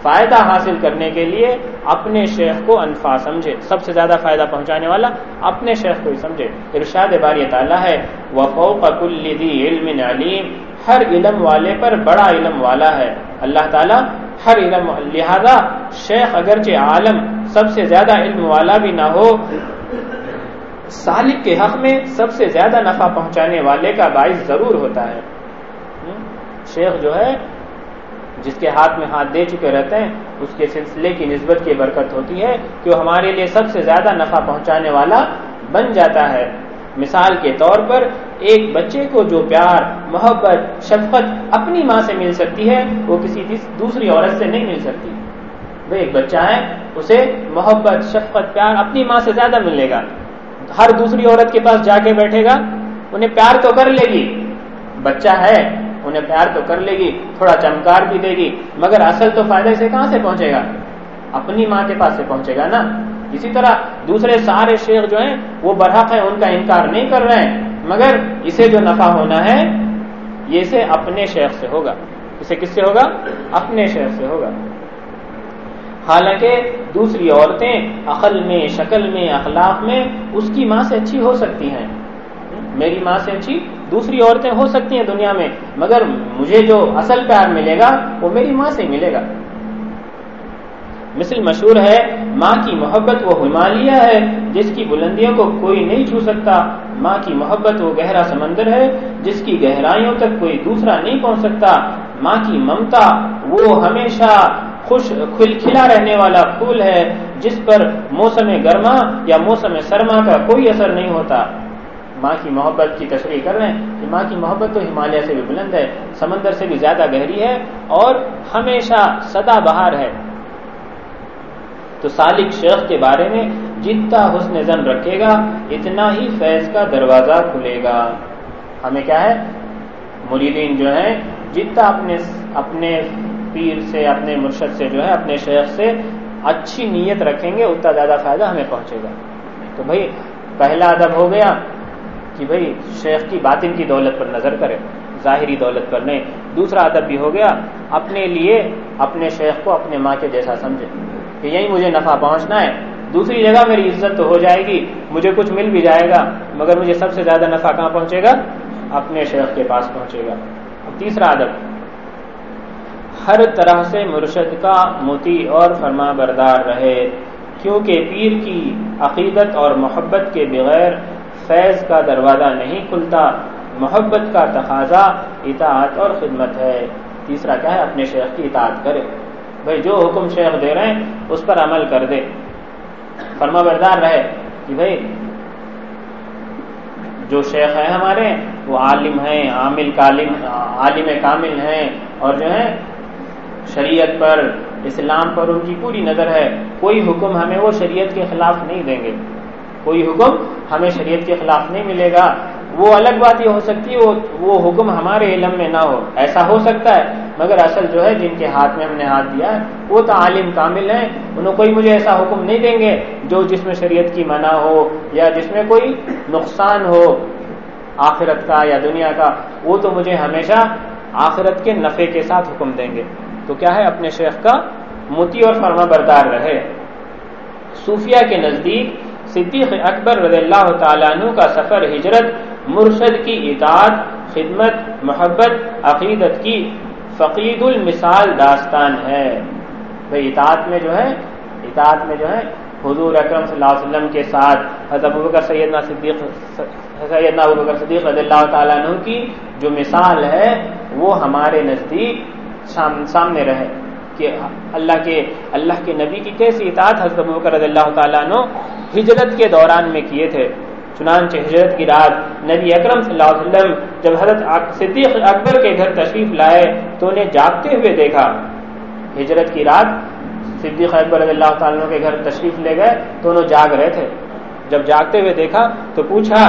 Speaker 1: فائدہ حاصل کرنے کے لیے اپنے شیخ کو انفا سمجھے۔ سب سے زیادہ فائدہ پہنچانے والا اپنے شیخ کو ہی سمجھے۔ ارشاد باری تعالیٰ ہے، وفوق کل ذی علم علیم ہر علم والے پر بڑا علم والا ہے۔ اللہ تعالیٰ ہر علم، لہذا شیخ اگرچہ عالم، سب سے زیادہ علم والا بھی نہ ہو، سالک کے حق میں سب سے زیادہ نفع پہنچانے والے کا باعث ضرور ہوتا ہے۔ شیخ جو ہے جس کے ہاتھ میں ہاتھ دے چکے رہتے ہیں، اس کے سلسلے کی نسبت کی برکت ہوتی ہے کہ وہ ہمارے لیے سب سے زیادہ نفع پہنچانے والا بن جاتا ہے۔ مثال کے طور پر، ایک بچے کو جو پیار، محبت، شفقت اپنی ماں سے مل سکتی ہے، وہ کسی دوسری عورت سے نہیں مل سکتی۔ وہ ایک بچہ ہے، اسے محبت، شفقت، پیار اپنی ماں سے زیادہ ملے گا۔ ہر دوسری عورت کے پاس جا کے بیٹھے گا، انہیں پیار تو کر لے گی۔ بچہ ہے انہیں پیار تو کر لے گی، تھوڑا چمکار بھی دے گی، مگر اصل تو فائدے سے کہاں سے پہنچے گا؟ اپنی ماں کے پاس سے پہنچے گا نا؟ اسی طرح دوسرے سارے شیخ جو ہیں، وہ برحق ہیں، ان کا انکار نہیں کر رہے ہیں، مگر اسے جو نفع ہونا ہے، یہ اسے اپنے شیخ سے ہوگا۔ اسے کس سے ہوگا؟ اپنے شیخ سے ہوگا۔ حالانکہ دوسری عورتیں عقل میں، شکل میں، اخلاق میں اس کی ماں سے اچھی ہو سکتی ہیں۔ میری ماں سے اچھی دوسری عورتیں ہو سکتی ہیں دنیا میں، مگر مجھے جو اصل پیار ملے گا، وہ میری ماں سے ملے گا۔ مثل مشہور ہے، ماں کی محبت وہ ہمالیہ ہے، جس کی بلندیوں کو کوئی نہیں چھو سکتا۔ ماں کی محبت وہ گہرا سمندر ہے، جس کی گہرائیوں تک کوئی دوسرا نہیں پہنچ سکتا۔ ماں کی ممتا وہ ہمیشہ خوش، کھل کھلا رہنے والا پھول ہے، جس پر موسم گرما یا موسم سرما کا کوئی اثر نہیں ہوتا۔ ماں کی محبت کی تشریح کر رہے ہیں کہ ماں کی محبت تو ہمالیہ سے بھی بلند ہے، سمندر سے بھی زیادہ گہری ہے اور ہمیشہ سدا بہار ہے۔ تو سالک شیخ کے بارے میں جتنا حسن زن رکھے گا، اتنا ہی فیض کا دروازہ کھلے گا۔ ہمیں کیا ہے؟ مریدین جو ہے جتنا اپنے اپنے پیر سے، اپنے مرشد سے جو ہے اپنے شیخ سے اچھی نیت رکھیں گے، اتنا زیادہ فائدہ ہمیں پہنچے گا۔ تو بھائی، پہلا ادب ہو گیا کہ بھائی شیخ کی باطن کی دولت پر نظر کرے، ظاہری دولت پر نہیں۔ دوسرا ادب بھی ہو گیا، اپنے لیے اپنے شیخ کو اپنے ماں کے جیسا سمجھے کہ یہی مجھے نفع پہنچنا ہے۔ دوسری جگہ میری عزت تو ہو جائے گی، مجھے کچھ مل بھی جائے گا، مگر مجھے سب سے زیادہ نفع کہاں پہنچے گا؟ اپنے شیخ کے پاس پہنچے گا۔ تیسرا ادب، ہر طرح سے مرشد کا موتی اور فرما بردار رہے، کیونکہ پیر کی عقیدت اور محبت کے بغیر فیض کا دروازہ نہیں کھلتا، محبت کا تقاضا اطاعت اور خدمت ہے۔ تیسرا کیا ہے؟ اپنے شیخ کی اطاعت کرے۔ بھائی، جو حکم شیخ دے رہے ہیں، اس پر عمل کر دے۔ فرما بردار رہے کہ بھائی، جو شیخ ہے ہمارے، وہ عالم ہیں، عامل کالم، عالم کامل ہیں۔ اور جو ہے، شریعت پر، اسلام پر ان کی پوری نظر ہے۔ کوئی حکم ہمیں وہ شریعت کے خلاف نہیں دیں گے۔ کوئی حکم ہمیں شریعت کے خلاف نہیں ملے گا۔ وہ الگ بات یہ ہو سکتی ہے، وہ حکم ہمارے علم میں نہ ہو۔ ایسا ہو سکتا ہے، مگر اصل جو ہے، جن کے ہاتھ میں ہم نے ہاتھ دیا ہے، وہ تو عالم کامل ہیں۔ انہوں کوئی مجھے ایسا حکم نہیں دیں گے جو جس میں شریعت کی منع ہو یا جس میں کوئی نقصان ہو آخرت کا یا دنیا کا۔ وہ تو مجھے ہمیشہ آخرت کے نفع کے ساتھ حکم دیں گے۔ تو کیا ہے، اپنے شیخ کا متی اور فرما بردار رہے۔ صوفیہ کے نزدیک صدیق اکبر رضی اللہ تعالیٰ عنہ کا سفر ہجرت، مرشد کی اطاعت، خدمت، محبت، عقیدت کی فقید المثال داستان ہے۔ بھائی، اطاعت میں جو ہے، اطاعت میں جو ہے، حضور اکرم صلی اللہ علیہ وسلم کے ساتھ حضرت بکر سیدنا صدیق، سیدنا بکر صدیق رضی اللہ تعالیٰ عنہ کی جو مثال ہے، وہ ہمارے نزدیک سامنے رہے۔ کہ اللہ کے اللہ کے نبی کی کیسی اطاعت حضرت بکر رضی اللہ تعالیٰ عنہ ہجرت کے دوران میں کیے تھے۔ چنانچہ ہجرت کی رات نبی اکرم صلی اللہ علیہ وسلم جب حضرت صدیق اکبر کے گھر تشریف لائے تو انہیں جاگتے ہوئے دیکھا۔ ہجرت کی رات صدیق اکبر رضی اللہ تعالیٰ کے گھر تشریف لے گئے تو انہوں جاگ رہے تھے۔ جب جاگتے ہوئے دیکھا تو پوچھا،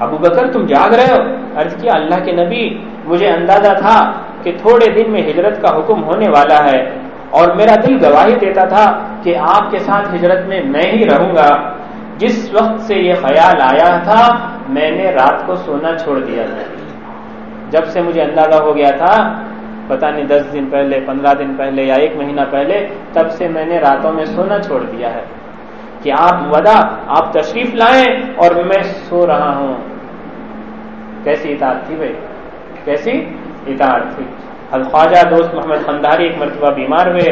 Speaker 1: ابو بکر تم جاگ رہے ہو؟ عرض کیا، اللہ کے نبی مجھے اندازہ تھا کہ تھوڑے دن میں ہجرت کا حکم ہونے والا ہے۔ اور میرا دل گواہی دیتا تھا کہ آپ کے ساتھ ہجرت میں میں ہی رہوں گا۔ جس وقت سے یہ خیال آیا تھا، میں نے رات کو سونا چھوڑ دیا تھا۔ جب سے مجھے اندازہ ہو گیا تھا، پتہ نہیں دس دن پہلے، پندرہ دن پہلے یا ایک مہینہ پہلے، تب سے میں نے راتوں میں سونا چھوڑ دیا ہے۔ کہ آپ ودا، آپ تشریف لائیں اور میں سو رہا ہوں۔ کیسی اطاعت تھی بھائی؟ کیسی؟ اطاعت تھی الخواجہ دوست محمد خنداری ایک مرتبہ بیمار ہوئے۔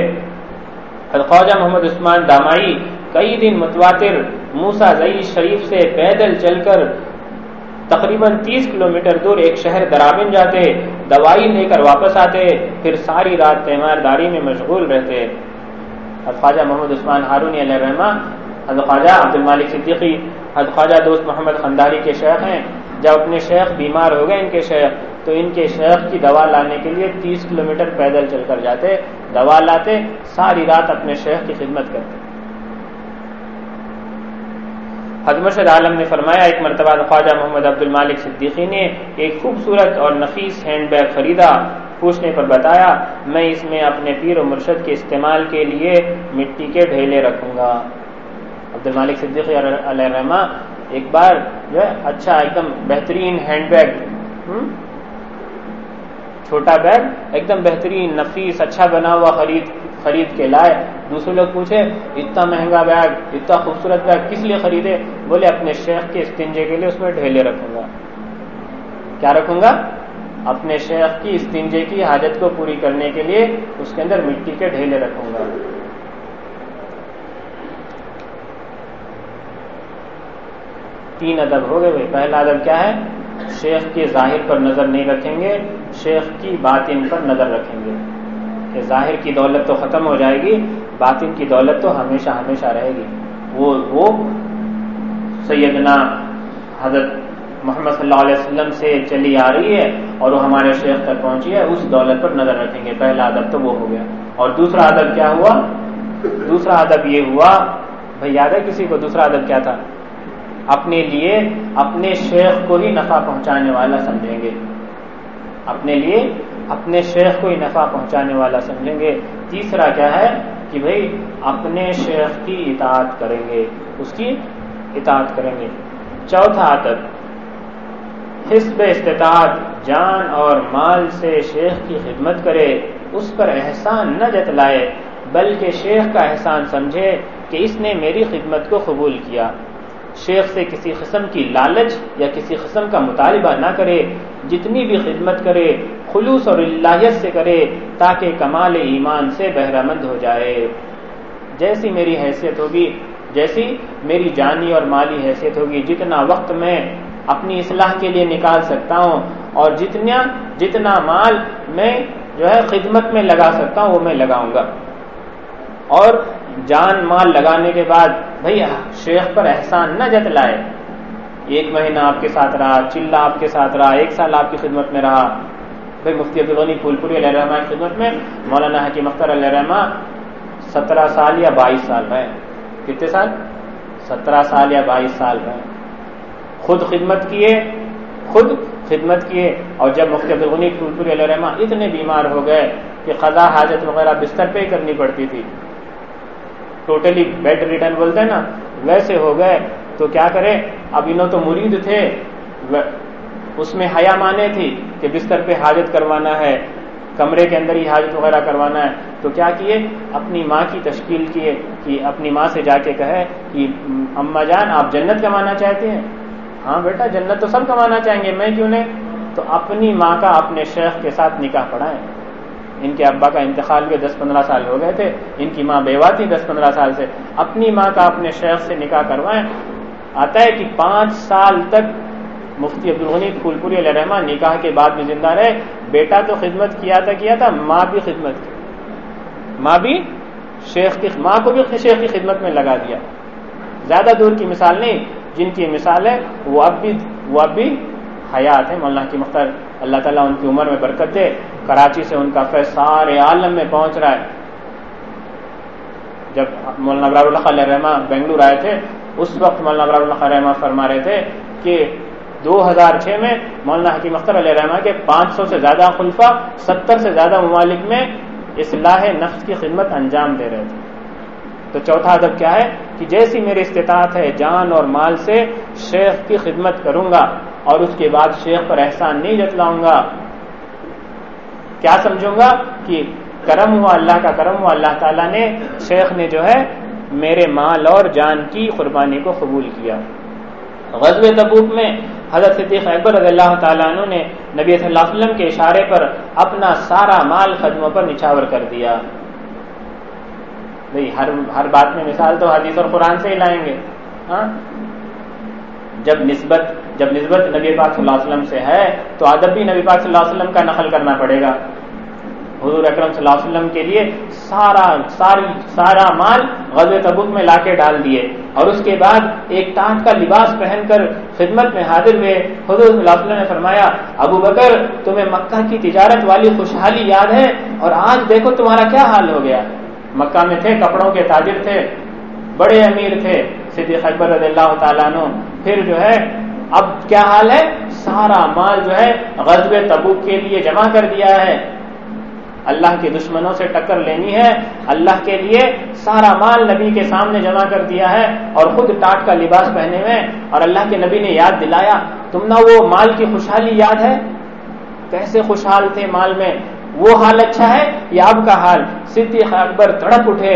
Speaker 1: الخواجہ محمد عثمان دامائی کئی دن متواتر موسا زئی شریف سے پیدل چل کر تقریباً تیس کلومیٹر دور ایک شہر درابن جاتے، دوائی لے کر واپس آتے، پھر ساری رات تیمارداری میں مشغول رہتے۔ خواجہ محمد عثمان ہارونی علیہ رحمٰ خواجہ عبد المالک صدیقی خواجہ دوست محمد خنداری کے شیخ ہیں۔ جب اپنے شیخ بیمار ہو گئے ان کے شیخ، تو ان کے شیخ کی دوا لانے کے لیے تیس کلومیٹر پیدل چل کر جاتے، دوا لاتے، ساری رات اپنے شیخ کی خدمت کرتے۔ حضمرشد عالم نے فرمایا، ایک مرتبہ خواجہ محمد عبد المالک صدیقی نے ایک خوبصورت اور نفیس ہینڈ بیگ خریدا، پوچھنے پر بتایا، میں اس میں اپنے پیر و مرشد کے استعمال کے لیے مٹی کے ڈھیلے رکھوں گا۔ عبد المالک صدیقی علیہ رحمٰ ایک بار جو ہے اچھا ایک دم بہترین ہینڈ بیگ چھوٹا بیگ، ایک دم بہترین، نفیس اچھا بنا ہوا خرید خرید کے لائے۔ دوسرے لوگ پوچھے، اتنا مہنگا بیگ، اتنا خوبصورت بیگ کس لیے خریدے؟ بولے، اپنے شیخ کے استنجے کے لیے اس میں ڈھیلے رکھوں گا۔ کیا رکھوں گا؟ اپنے شیخ کی استنجے کی حاجت کو پوری کرنے کے لیے اس کے اندر مٹی کے ڈھیلے رکھوں گا۔ تین ادب ہو گئے، بھائی پہلا ادب کیا ہے؟ شیخ کے ظاہر پر نظر نہیں رکھیں گے، شیخ کی باطن پر نظر رکھیں گے۔ کہ ظاہر کی دولت تو ختم ہو جائے گی، باطن کی دولت تو ہمیشہ ہمیشہ رہے گی۔ وہ وہ سیدنا حضرت محمد صلی اللہ علیہ وسلم سے چلی آ رہی ہے اور وہ ہمارے شیخ تک پہنچی ہے، اس دولت پر نظر رکھیں گے۔ پہلا ادب تو وہ ہو گیا۔ اور دوسرا ادب کیا ہوا؟ دوسرا ادب یہ ہوا، بھائی یاد ہے کسی کو دوسرا ادب کیا تھا؟ اپنے لیے اپنے شیخ کو ہی نفع پہنچانے والا سمجھیں گے۔ اپنے لیے اپنے شیخ کو ہی نفع پہنچانے والا سمجھیں گے۔ تیسرا کیا ہے کہ بھائی اپنے شیخ کی اطاعت کریں گے۔ اس کی اطاعت کریں گے۔ چوتھا ادب حسب استطاعت، جان اور مال سے شیخ کی خدمت کرے۔ اس پر احسان نہ جتلائے، بلکہ شیخ کا احسان سمجھے کہ اس نے میری خدمت کو قبول کیا۔ شیخ سے کسی قسم کی لالچ یا کسی قسم کا مطالبہ نہ کرے، جتنی بھی خدمت کرے، خلوص اور اللہیت سے کرے، تاکہ کمال ایمان سے بہرہ مند ہو جائے۔ جیسی میری حیثیت ہوگی، جیسی میری جانی اور مالی حیثیت ہوگی، جتنا وقت میں اپنی اصلاح کے لیے نکال سکتا ہوں اور جتنا جتنا مال میں جو ہے خدمت میں لگا سکتا ہوں، وہ میں لگاؤں گا۔ اور جان مال لگانے کے بعد بھائی شیخ پر احسان نہ جت لائے ایک مہینہ آپ کے ساتھ رہا، چلا آپ کے ساتھ رہا، ایک سال آپ کی خدمت میں رہا۔ بھائی، مفتی عبدالغنی پھول پوری علیہ رحمٰ کی خدمت میں، مولانا حکیم اختر علیہ رحمٰ سترہ سال یا بائیس سال رہے کتنے سال؟ سترہ سال یا بائیس سال رہے خود خدمت کیے، خود خدمت کیے۔ اور جب مفتی عبدالغنی پھول پوری علیہ رحمٰ اتنے بیمار ہو گئے کہ قضا حاجت وغیرہ بستر پہ ہی کرنی پڑتی تھی۔ ٹوٹلی بیڈ ریٹرن بولتے ہیں نا، ویسے ہو گئے۔ تو کیا کرے؟ اب انہوں تو مرید تھے۔ اس میں حیا مانے تھی کہ بستر پہ حاجت کروانا ہے، کمرے کے اندر ہی حاجت وغیرہ کروانا ہے۔ تو کیا کیے؟ اپنی ماں کی تشکیل کیے کہ اپنی ماں سے جا کے کہے کہ اما جان، آپ جنت کمانا چاہتے ہیں؟ ہاں بیٹا، جنت تو سب کمانا چاہیں گے، میں کیوں نہیں؟ تو اپنی ماں کا اپنے شیخ کے ساتھ نکاح پڑھائیں۔ ان کے ابا کا انتقال بھی دس پندرہ سال ہو گئے تھے، ان کی ماں بیوہ تھی دس پندرہ سال سے۔ اپنی ماں کا اپنے شیخ سے نکاح کروائیں۔ آتا ہے کہ پانچ سال تک مفتی عبدالغنی پھول پوری علیہ رحمان نکاح کے بعد میں زندہ رہے۔ بیٹا تو خدمت کیا تھا کیا تھا؟ ماں بھی خدمت کی۔ ماں بھی شیخ کی، ماں کو بھی شیخ کی خدمت میں لگا دیا۔ زیادہ دور کی مثال نہیں، جن کی مثال ہے، وہ اب بھی، وہ اب بھی حیات ہے مولانا کی مختار اللہ تعالیٰ ان کی عمر میں برکت دے۔ کراچی سے ان کا فیض سارے عالم میں پہنچ رہا ہے۔ جب مولانا ابرار اللہ علیہ رحمٰ بنگلور آئے تھے، اس وقت مولانا ابرار اللہ رحمٰ فرما رہے تھے کہ دو ہزار چھ میں مولانا حکیم اختر علیہ رحمٰ کے پانچ سو سے زیادہ خلفہ ستر سے زیادہ ممالک میں اصلاح نفس کی خدمت انجام دے رہے تھے۔ تو چوتھا ادب کیا ہے؟ کہ جیسی میری استطاعت ہے، جان اور مال سے شیخ کی خدمت کروں گا۔ اور اس کے بعد شیخ پر احسان نہیں جتلاؤں گا۔ کیا سمجھوں گا؟ کہ کرم ہوا، اللہ کا کرم ہوا، اللہ تعالیٰ نے شیخ نے جو ہے میرے مال اور جان کی قربانی کو قبول کیا۔ غزب تبوک میں حضرت صدیق اکبر رضی اللہ تعالیٰ عنہ نے نبی صلی اللہ علیہ وسلم کے اشارے پر اپنا سارا مال قدموں پر نچھاور کر دیا۔ بھئی ہر ہر بات میں مثال تو حدیث اور قرآن سے ہی لائیں گے۔ ہاں؟ جب نسبت جب نسبت نبی پاک صلی اللہ علیہ وسلم سے ہے، تو ادب بھی نبی پاک صلی اللہ علیہ وسلم کا نقل کرنا پڑے گا۔ حضور اکرم صلی اللہ علیہ وسلم کے لیے سارا، ساری، سارا مال غزل تبک میں لا کے ڈال دیے۔ اور اس کے بعد ایک ٹانٹ کا لباس پہن کر خدمت میں حاضر ہوئے۔ حضور صلی اللہ علیہ وسلم نے فرمایا، ابو بکر، تمہیں مکہ کی تجارت والی خوشحالی یاد ہے اور آج دیکھو تمہارا کیا حال ہو گیا۔ مکہ میں تھے، کپڑوں کے تاجر تھے، بڑے امیر تھے۔ صدیق اکبر رضی اللہ تعالیٰ عنہ۔ پھر جو ہے، اب کیا حال ہے؟ سارا مال جو ہے غزب تبوک کے لیے جمع کر دیا ہے۔ اللہ کے دشمنوں سے ٹکر لینی ہے۔ اللہ کے لیے سارا مال نبی کے سامنے جمع کر دیا ہے اور خود ٹاٹ کا لباس پہنے ہوئے۔ اور اللہ کے نبی نے یاد دلایا، تم نہ وہ مال کی خوشحالی یاد ہے؟ کیسے خوشحال تھے مال میں؟ وہ حال اچھا ہے یا اب کا حال؟ صدیق اکبر تڑپ اٹھے۔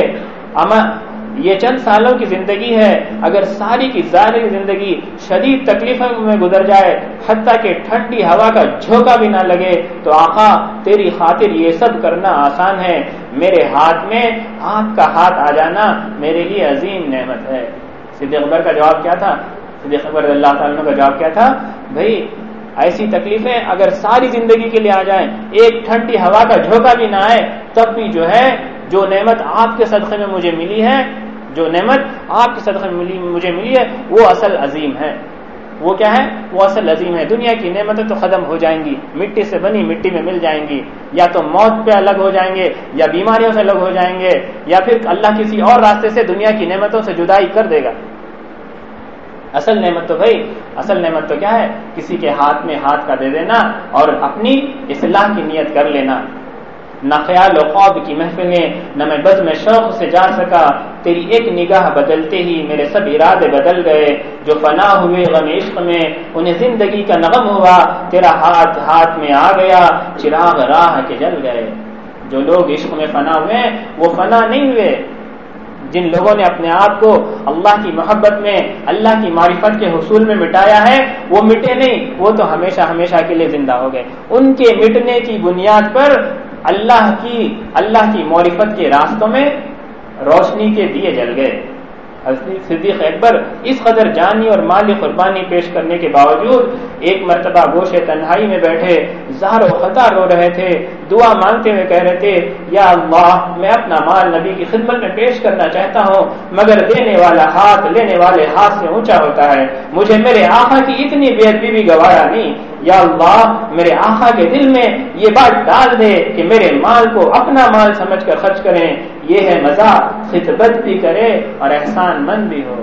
Speaker 1: یہ چند سالوں کی زندگی ہے۔ اگر ساری کی ظاہری زندگی شدید تکلیفوں میں گزر جائے، حتیٰ کہ ٹھنڈی ہوا کا جھوکا بھی نہ لگے، تو آقا، تیری خاطر یہ سب کرنا آسان ہے۔ میرے ہاتھ میں، آپ کا ہاتھ آ جانا میرے لیے عظیم نعمت ہے۔ صدیق اکبر کا جواب کیا تھا؟ صدیق اکبر اللہ تعالیٰ کا جواب کیا تھا؟ بھائی، ایسی تکلیفیں اگر ساری زندگی کے لیے آ جائیں، ایک ٹھنڈی ہوا کا جھوکا بھی نہ آئے، تب بھی جو ہے، جو نعمت آپ کے صدقے میں مجھے ملی ہے جو نعمت آپ کے صدقے میں مجھے ملی ہے، وہ اصل عظیم ہے۔ وہ کیا ہے؟ وہ اصل عظیم ہے۔ دنیا کی نعمتیں تو ختم ہو جائیں گی۔ مٹی سے بنی مٹی میں مل جائیں گی۔ یا تو موت پہ الگ ہو جائیں گے، یا بیماریوں سے الگ ہو جائیں گے، یا پھر اللہ کسی اور راستے سے دنیا کی نعمتوں سے جدائی کر دے گا۔ اصل نعمت تو بھائی، اصل نعمت تو کیا ہے؟ کسی کے ہاتھ میں ہاتھ کا دے دینا اور اپنی اصلاح کی نیت کر لینا۔ نہ خیال و خواب کی محفلیں، نہ میں بز میں شوق سے جا سکا۔ تیری ایک نگاہ بدلتے ہی میرے سب ارادے بدل گئے۔ جو فنا ہوئے غم عشق میں، انہیں زندگی کا نغم ہوا۔ تیرا ہاتھ ہاتھ میں آ گیا۔ چراغ راہ کے جل گئے۔ جو لوگ عشق میں فنا ہوئے، وہ فنا نہیں ہوئے۔ جن لوگوں نے اپنے آپ کو اللہ کی محبت میں، اللہ کی معرفت کے حصول میں مٹایا ہے، وہ مٹے نہیں۔ وہ تو ہمیشہ ہمیشہ کے لیے زندہ ہو گئے۔ ان کے مٹنے کی بنیاد پر اللہ کی اللہ کی معرفت کے راستوں میں روشنی کے دیے جل گئے۔ صدیق اکبر اس قدر جانی اور مالی قربانی پیش کرنے کے باوجود ایک مرتبہ گوشے تنہائی میں بیٹھے، زہر و خطا رو رہے تھے، دعا مانگتے ہوئے کہہ رہے تھے، یا اللہ، میں اپنا مال نبی کی خدمت میں پیش کرنا چاہتا ہوں، مگر دینے والا ہاتھ لینے والے ہاتھ سے اونچا ہوتا ہے، مجھے میرے آقا کی اتنی بے ادبی بھی گوارا نہیں۔ یا اللہ، میرے آقا کے دل میں یہ بات ڈال دے کہ میرے مال کو اپنا مال سمجھ کر خرچ کریں۔ یہ ہے مزہ خطبت بھی کرے اور احسان مند بھی ہو۔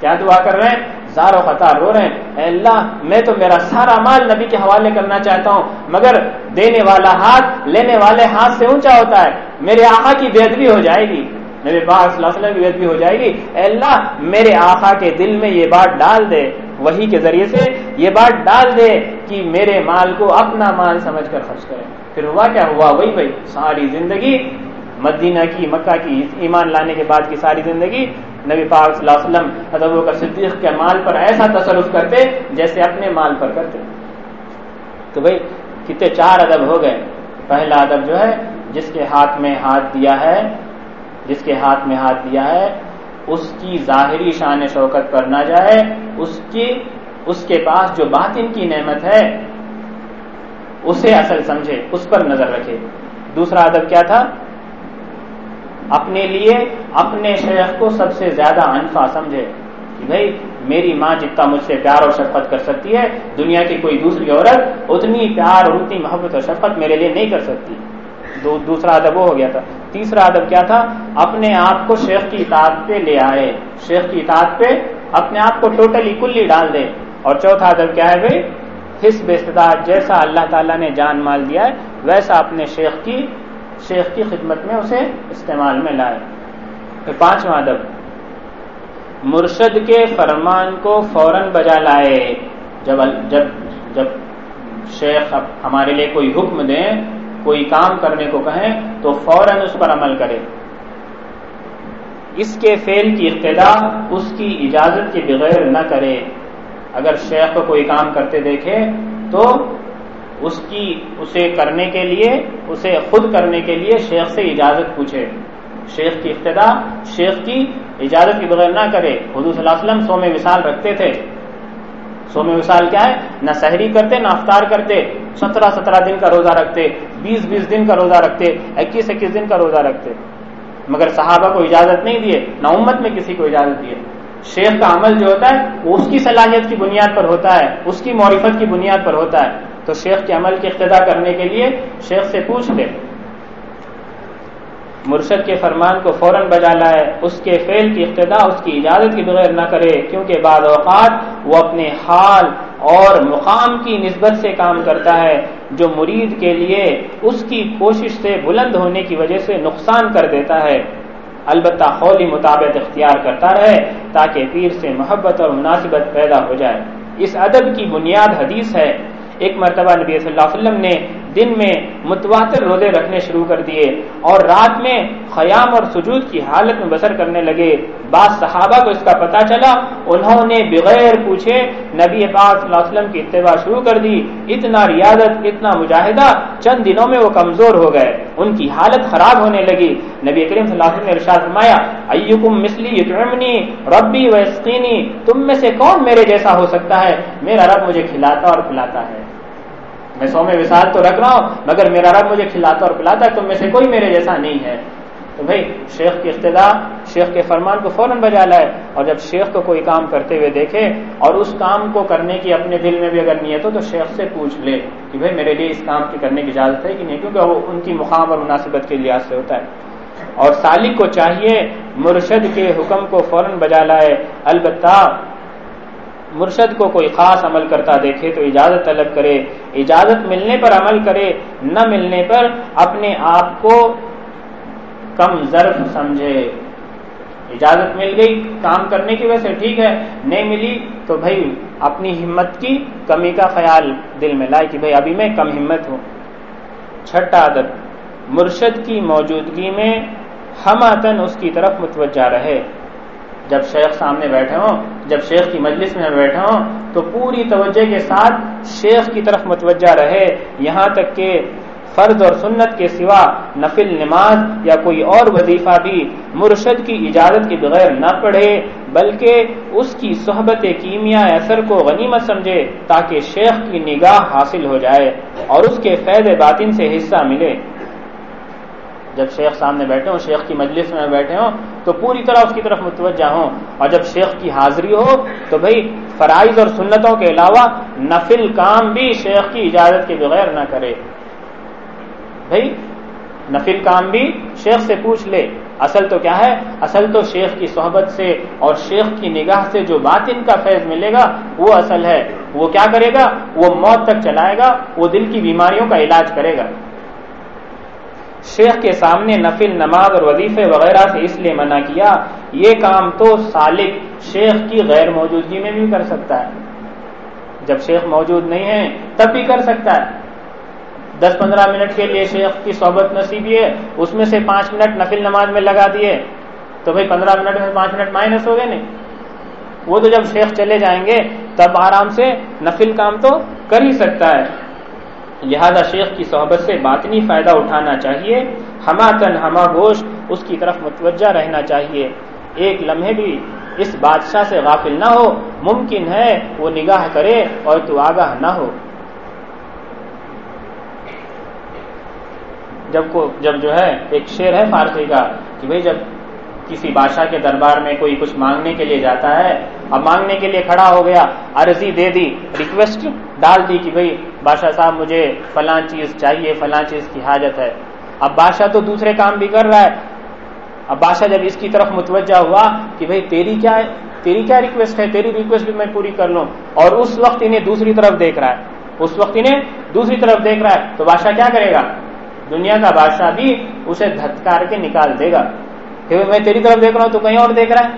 Speaker 1: کیا دعا کر رہے ہیں؟ زارو خطا رو رہے ہیں۔ اے اللہ، میں تو میرا سارا مال نبی کے حوالے کرنا چاہتا ہوں، مگر دینے والا ہاتھ، لینے والے ہاتھ سے اونچا ہوتا ہے۔ میرے آقا کی بے ادبی ہو جائے گی۔ میرے پاس صلی اللہ علیہ وسلم کی بے ادبی ہو جائے گی۔ اے اللہ، میرے آقا کے دل میں یہ بات ڈال دے۔ وہی کے ذریعے سے یہ بات ڈال دے کہ میرے مال کو اپنا مال سمجھ کر خرچ کرے پھر ہوا کیا ہوا؟ وہی بھائی، ساری زندگی مدینہ کی، مکہ کی ایمان لانے کے بعد کی ساری زندگی نبی پاک صلی اللہ علیہ وسلم ادب کا صدیق کے مال پر ایسا تصرف کرتے جیسے اپنے مال پر کرتے۔ تو بھائی، کتنے چار ادب ہو گئے۔ پہلا ادب جو ہے، جس کے ہاتھ میں ہاتھ دیا ہے، جس کے ہاتھ میں ہاتھ دیا ہے اس کی ظاہری شان شوکت پر نہ جائے، اس کی، اس کے پاس جو باطن کی نعمت ہے، اسے اصل سمجھے، اس پر نظر رکھے۔ دوسرا ادب کیا تھا؟ اپنے لیے، اپنے شیخ کو سب سے زیادہ انفا سمجھے کہ بھائی میری ماں جتنا مجھ سے پیار اور شفقت کر سکتی ہے، دنیا کی کوئی دوسری عورت اتنی پیار اور اتنی محبت اور شفقت میرے لیے نہیں کر سکتی۔ دو، دوسرا ادب وہ ہو گیا تھا۔ تیسرا ادب کیا تھا؟ اپنے آپ کو شیخ کی اطاعت پہ لے آئے۔ شیخ کی اطاعت پہ اپنے آپ کو ٹوٹلی کلی ڈال دے۔ اور چوتھا ادب کیا ہے بھائی؟ حسب استداد جیسا اللہ تعالیٰ نے جان مال دیا ہے، ویسا اپنے شیخ کی شیخ کی خدمت میں اسے استعمال میں لائے۔ پھر پانچواں ادب مرشد کے فرمان کو فوراً بجا لائے۔ جب جب جب شیخ ہمارے لیے کوئی حکم دیں کوئی کام کرنے کو کہیں تو فوراً اس پر عمل کرے۔ اس کے فیل کی ابتدا اس کی اجازت کے بغیر نہ کرے۔ اگر شیخ کو کوئی کام کرتے دیکھے تو اس کی، اسے کرنے کے لیے، اسے خود کرنے کے لیے شیخ سے اجازت پوچھے۔ شیخ کی ابتدا شیخ کی اجازت کے بغیر نہ کرے۔ حضور صلی اللہ علیہ وسلم سو میں مثال رکھتے تھے۔ سو میں مثال کیا ہے؟ نہ سحری کرتے، نہ افطار کرتے، سترہ سترہ دن کا روزہ رکھتے، بیس بیس دن کا روزہ رکھتے، اکیس اکیس دن کا روزہ رکھتے۔ مگر صحابہ کو اجازت نہیں دیے، نہ امت میں کسی کو اجازت دیے۔ شیخ کا عمل جو ہوتا ہے، وہ اس کی صلاحیت کی بنیاد پر ہوتا ہے، اس کی معرفت کی بنیاد پر ہوتا ہے۔ تو شیخ کے عمل کی اقتدا کرنے کے لیے شیخ سے پوچھ لے مرشد کے فرمان کو فوراً بجا لائے، اس کے فعل کی ابتدا اس کی اجازت کے بغیر نہ کرے، کیونکہ بعض اوقات وہ اپنے حال اور مقام کی نسبت سے کام کرتا ہے، جو مرید کے لیے اس کی کوشش سے بلند ہونے کی وجہ سے نقصان کر دیتا ہے۔ البتہ خولی مطابق اختیار کرتا رہے تاکہ پیر سے محبت اور مناسبت پیدا ہو جائے۔ اس ادب کی بنیاد حدیث ہے۔ ایک مرتبہ نبی صلی اللہ علیہ وسلم نے دن میں متواتر روزے رکھنے شروع کر دیے اور رات میں خیام اور سجود کی حالت میں بسر کرنے لگے۔ بعض صحابہ کو اس کا پتہ چلا، انہوں نے بغیر پوچھے نبی پاک صلی اللہ علیہ وسلم کی اتباع شروع کر دی۔ اتنا ریاضت، اتنا مجاہدہ چند دنوں میں وہ کمزور ہو گئے۔ ان کی حالت خراب ہونے لگی۔ نبی کریم صلی اللہ علیہ وسلم نے ارشاد فرمایا، ایکم مثلی یطعمنی ربی ویسقینی، تم میں سے کون میرے جیسا ہو سکتا ہے؟ میرا رب مجھے کھلاتا اور پلاتا ہے۔ میں سو میں وسال تو رکھ رہا ہوں، مگر میرا رب مجھے کھلاتا اور پلاتا ہے، تم میں سے کوئی میرے جیسا نہیں ہے۔ تو بھائی، شیخ کی اقتدا، شیخ کے فرمان کو فوراً بجا لائے اور جب شیخ کو کوئی کام کرتے ہوئے دیکھے اور اس کام کو کرنے کی اپنے دل میں بھی اگر نیت ہو، تو شیخ سے پوچھ لے کہ بھائی، میرے لیے اس کام کی کرنے کی اجازت ہے کہ نہیں؟ کیونکہ وہ ان کی مقام اور مناسبت کے لحاظ سے ہوتا ہے۔ اور سالک کو چاہیے مرشد کے حکم کو فوراً بجا لائے، البتہ مرشد کو کوئی خاص عمل کرتا دیکھے تو اجازت طلب کرے، اجازت ملنے پر عمل کرے، نہ ملنے پر اپنے آپ کو کم ظرف سمجھے۔ اجازت مل گئی کام کرنے کی وجہ سے ٹھیک ہے، نہیں ملی تو بھائی اپنی ہمت کی کمی کا خیال دل میں لائے کہ بھائی ابھی میں کم ہمت ہوں۔ چھٹا عادت، مرشد کی موجودگی میں ہم آتن اس کی طرف متوجہ رہے۔ جب شیخ سامنے بیٹھے ہوں، جب شیخ کی مجلس میں بیٹھے ہوں، تو پوری توجہ کے ساتھ شیخ کی طرف متوجہ رہے۔ یہاں تک کہ فرض اور سنت کے سوا نفل نماز یا کوئی اور وظیفہ بھی مرشد کی اجازت کے بغیر نہ پڑھے، بلکہ اس کی صحبت کیمیا اثر کو غنیمت سمجھے تاکہ شیخ کی نگاہ حاصل ہو جائے اور اس کے فیض باطن سے حصہ ملے۔ جب شیخ سامنے بیٹھے ہوں، شیخ کی مجلس میں بیٹھے ہوں، تو پوری طرح اس کی طرف متوجہ ہوں۔ اور جب شیخ کی حاضری ہو، تو بھائی فرائض اور سنتوں کے علاوہ نفل کام بھی شیخ کی اجازت کے بغیر نہ کرے۔ بھائی نفل کام بھی شیخ سے پوچھ لے۔ اصل تو کیا ہے؟ اصل تو شیخ کی صحبت سے اور شیخ کی نگاہ سے جو بات ان کا فیض ملے گا، وہ اصل ہے۔ وہ کیا کرے گا؟ وہ موت تک چلائے گا، وہ دل کی بیماریوں کا علاج کرے گا۔ شیخ کے سامنے نفل نماز اور وظیفے وغیرہ سے اس لیے منع کیا، یہ کام تو سالک شیخ کی غیر موجودگی میں بھی کر سکتا ہے۔ جب شیخ موجود نہیں ہے، تب بھی کر سکتا ہے۔ دس پندرہ منٹ کے لیے شیخ کی صحبت نصیب ہے اس میں سے پانچ منٹ نفل نماز میں لگا دیے۔ تو بھائی پندرہ منٹ میں پانچ منٹ مائنس ہو گئے نہیں۔ وہ تو جب شیخ چلے جائیں گے، تب آرام سے نفل کام تو کر ہی سکتا ہے۔ لہذا شیخ کی صحبت سے باطنی فائدہ اٹھانا چاہیے ہما تن ہما گوشت، اس کی طرف متوجہ رہنا چاہیے۔ ایک لمحے بھی اس بادشاہ سے غافل نہ ہو، ممکن ہے وہ نگاہ کرے اور تو آگاہ نہ ہو۔ جب کو جب جو ہے ایک شعر ہے فارسی کا کہ بھائی جب کسی بادشاہ کے دربار میں کوئی کچھ مانگنے کے لیے جاتا ہے، اب مانگنے کے لیے کھڑا ہو گیا، عرضی دے دی ریکویسٹ ڈال دی کہ بھائی بادشاہ صاحب، مجھے فلاں چیز چاہیے، فلاں چیز کی حاجت ہے۔ اب بادشاہ تو دوسرے کام بھی کر رہا ہے۔ اب بادشاہ جب اس کی طرف متوجہ ہوا کہ بھائی تیری کیا ہے؟ تیری کیا ریکویسٹ ہے؟ تیری ریکویسٹ بھی میں پوری کر لوں۔ اور اس وقت انہیں دوسری طرف دیکھ رہا ہے۔ اس وقت انہیں دوسری طرف دیکھ رہا ہے۔ تو بادشاہ کیا کرے گا؟ دنیا کا بادشاہ بھی اسے دھتکار کے نکال دے گا۔ کہ میں تیری طرف دیکھ رہا ہوں، تو کہیں اور دیکھ رہا ہے؟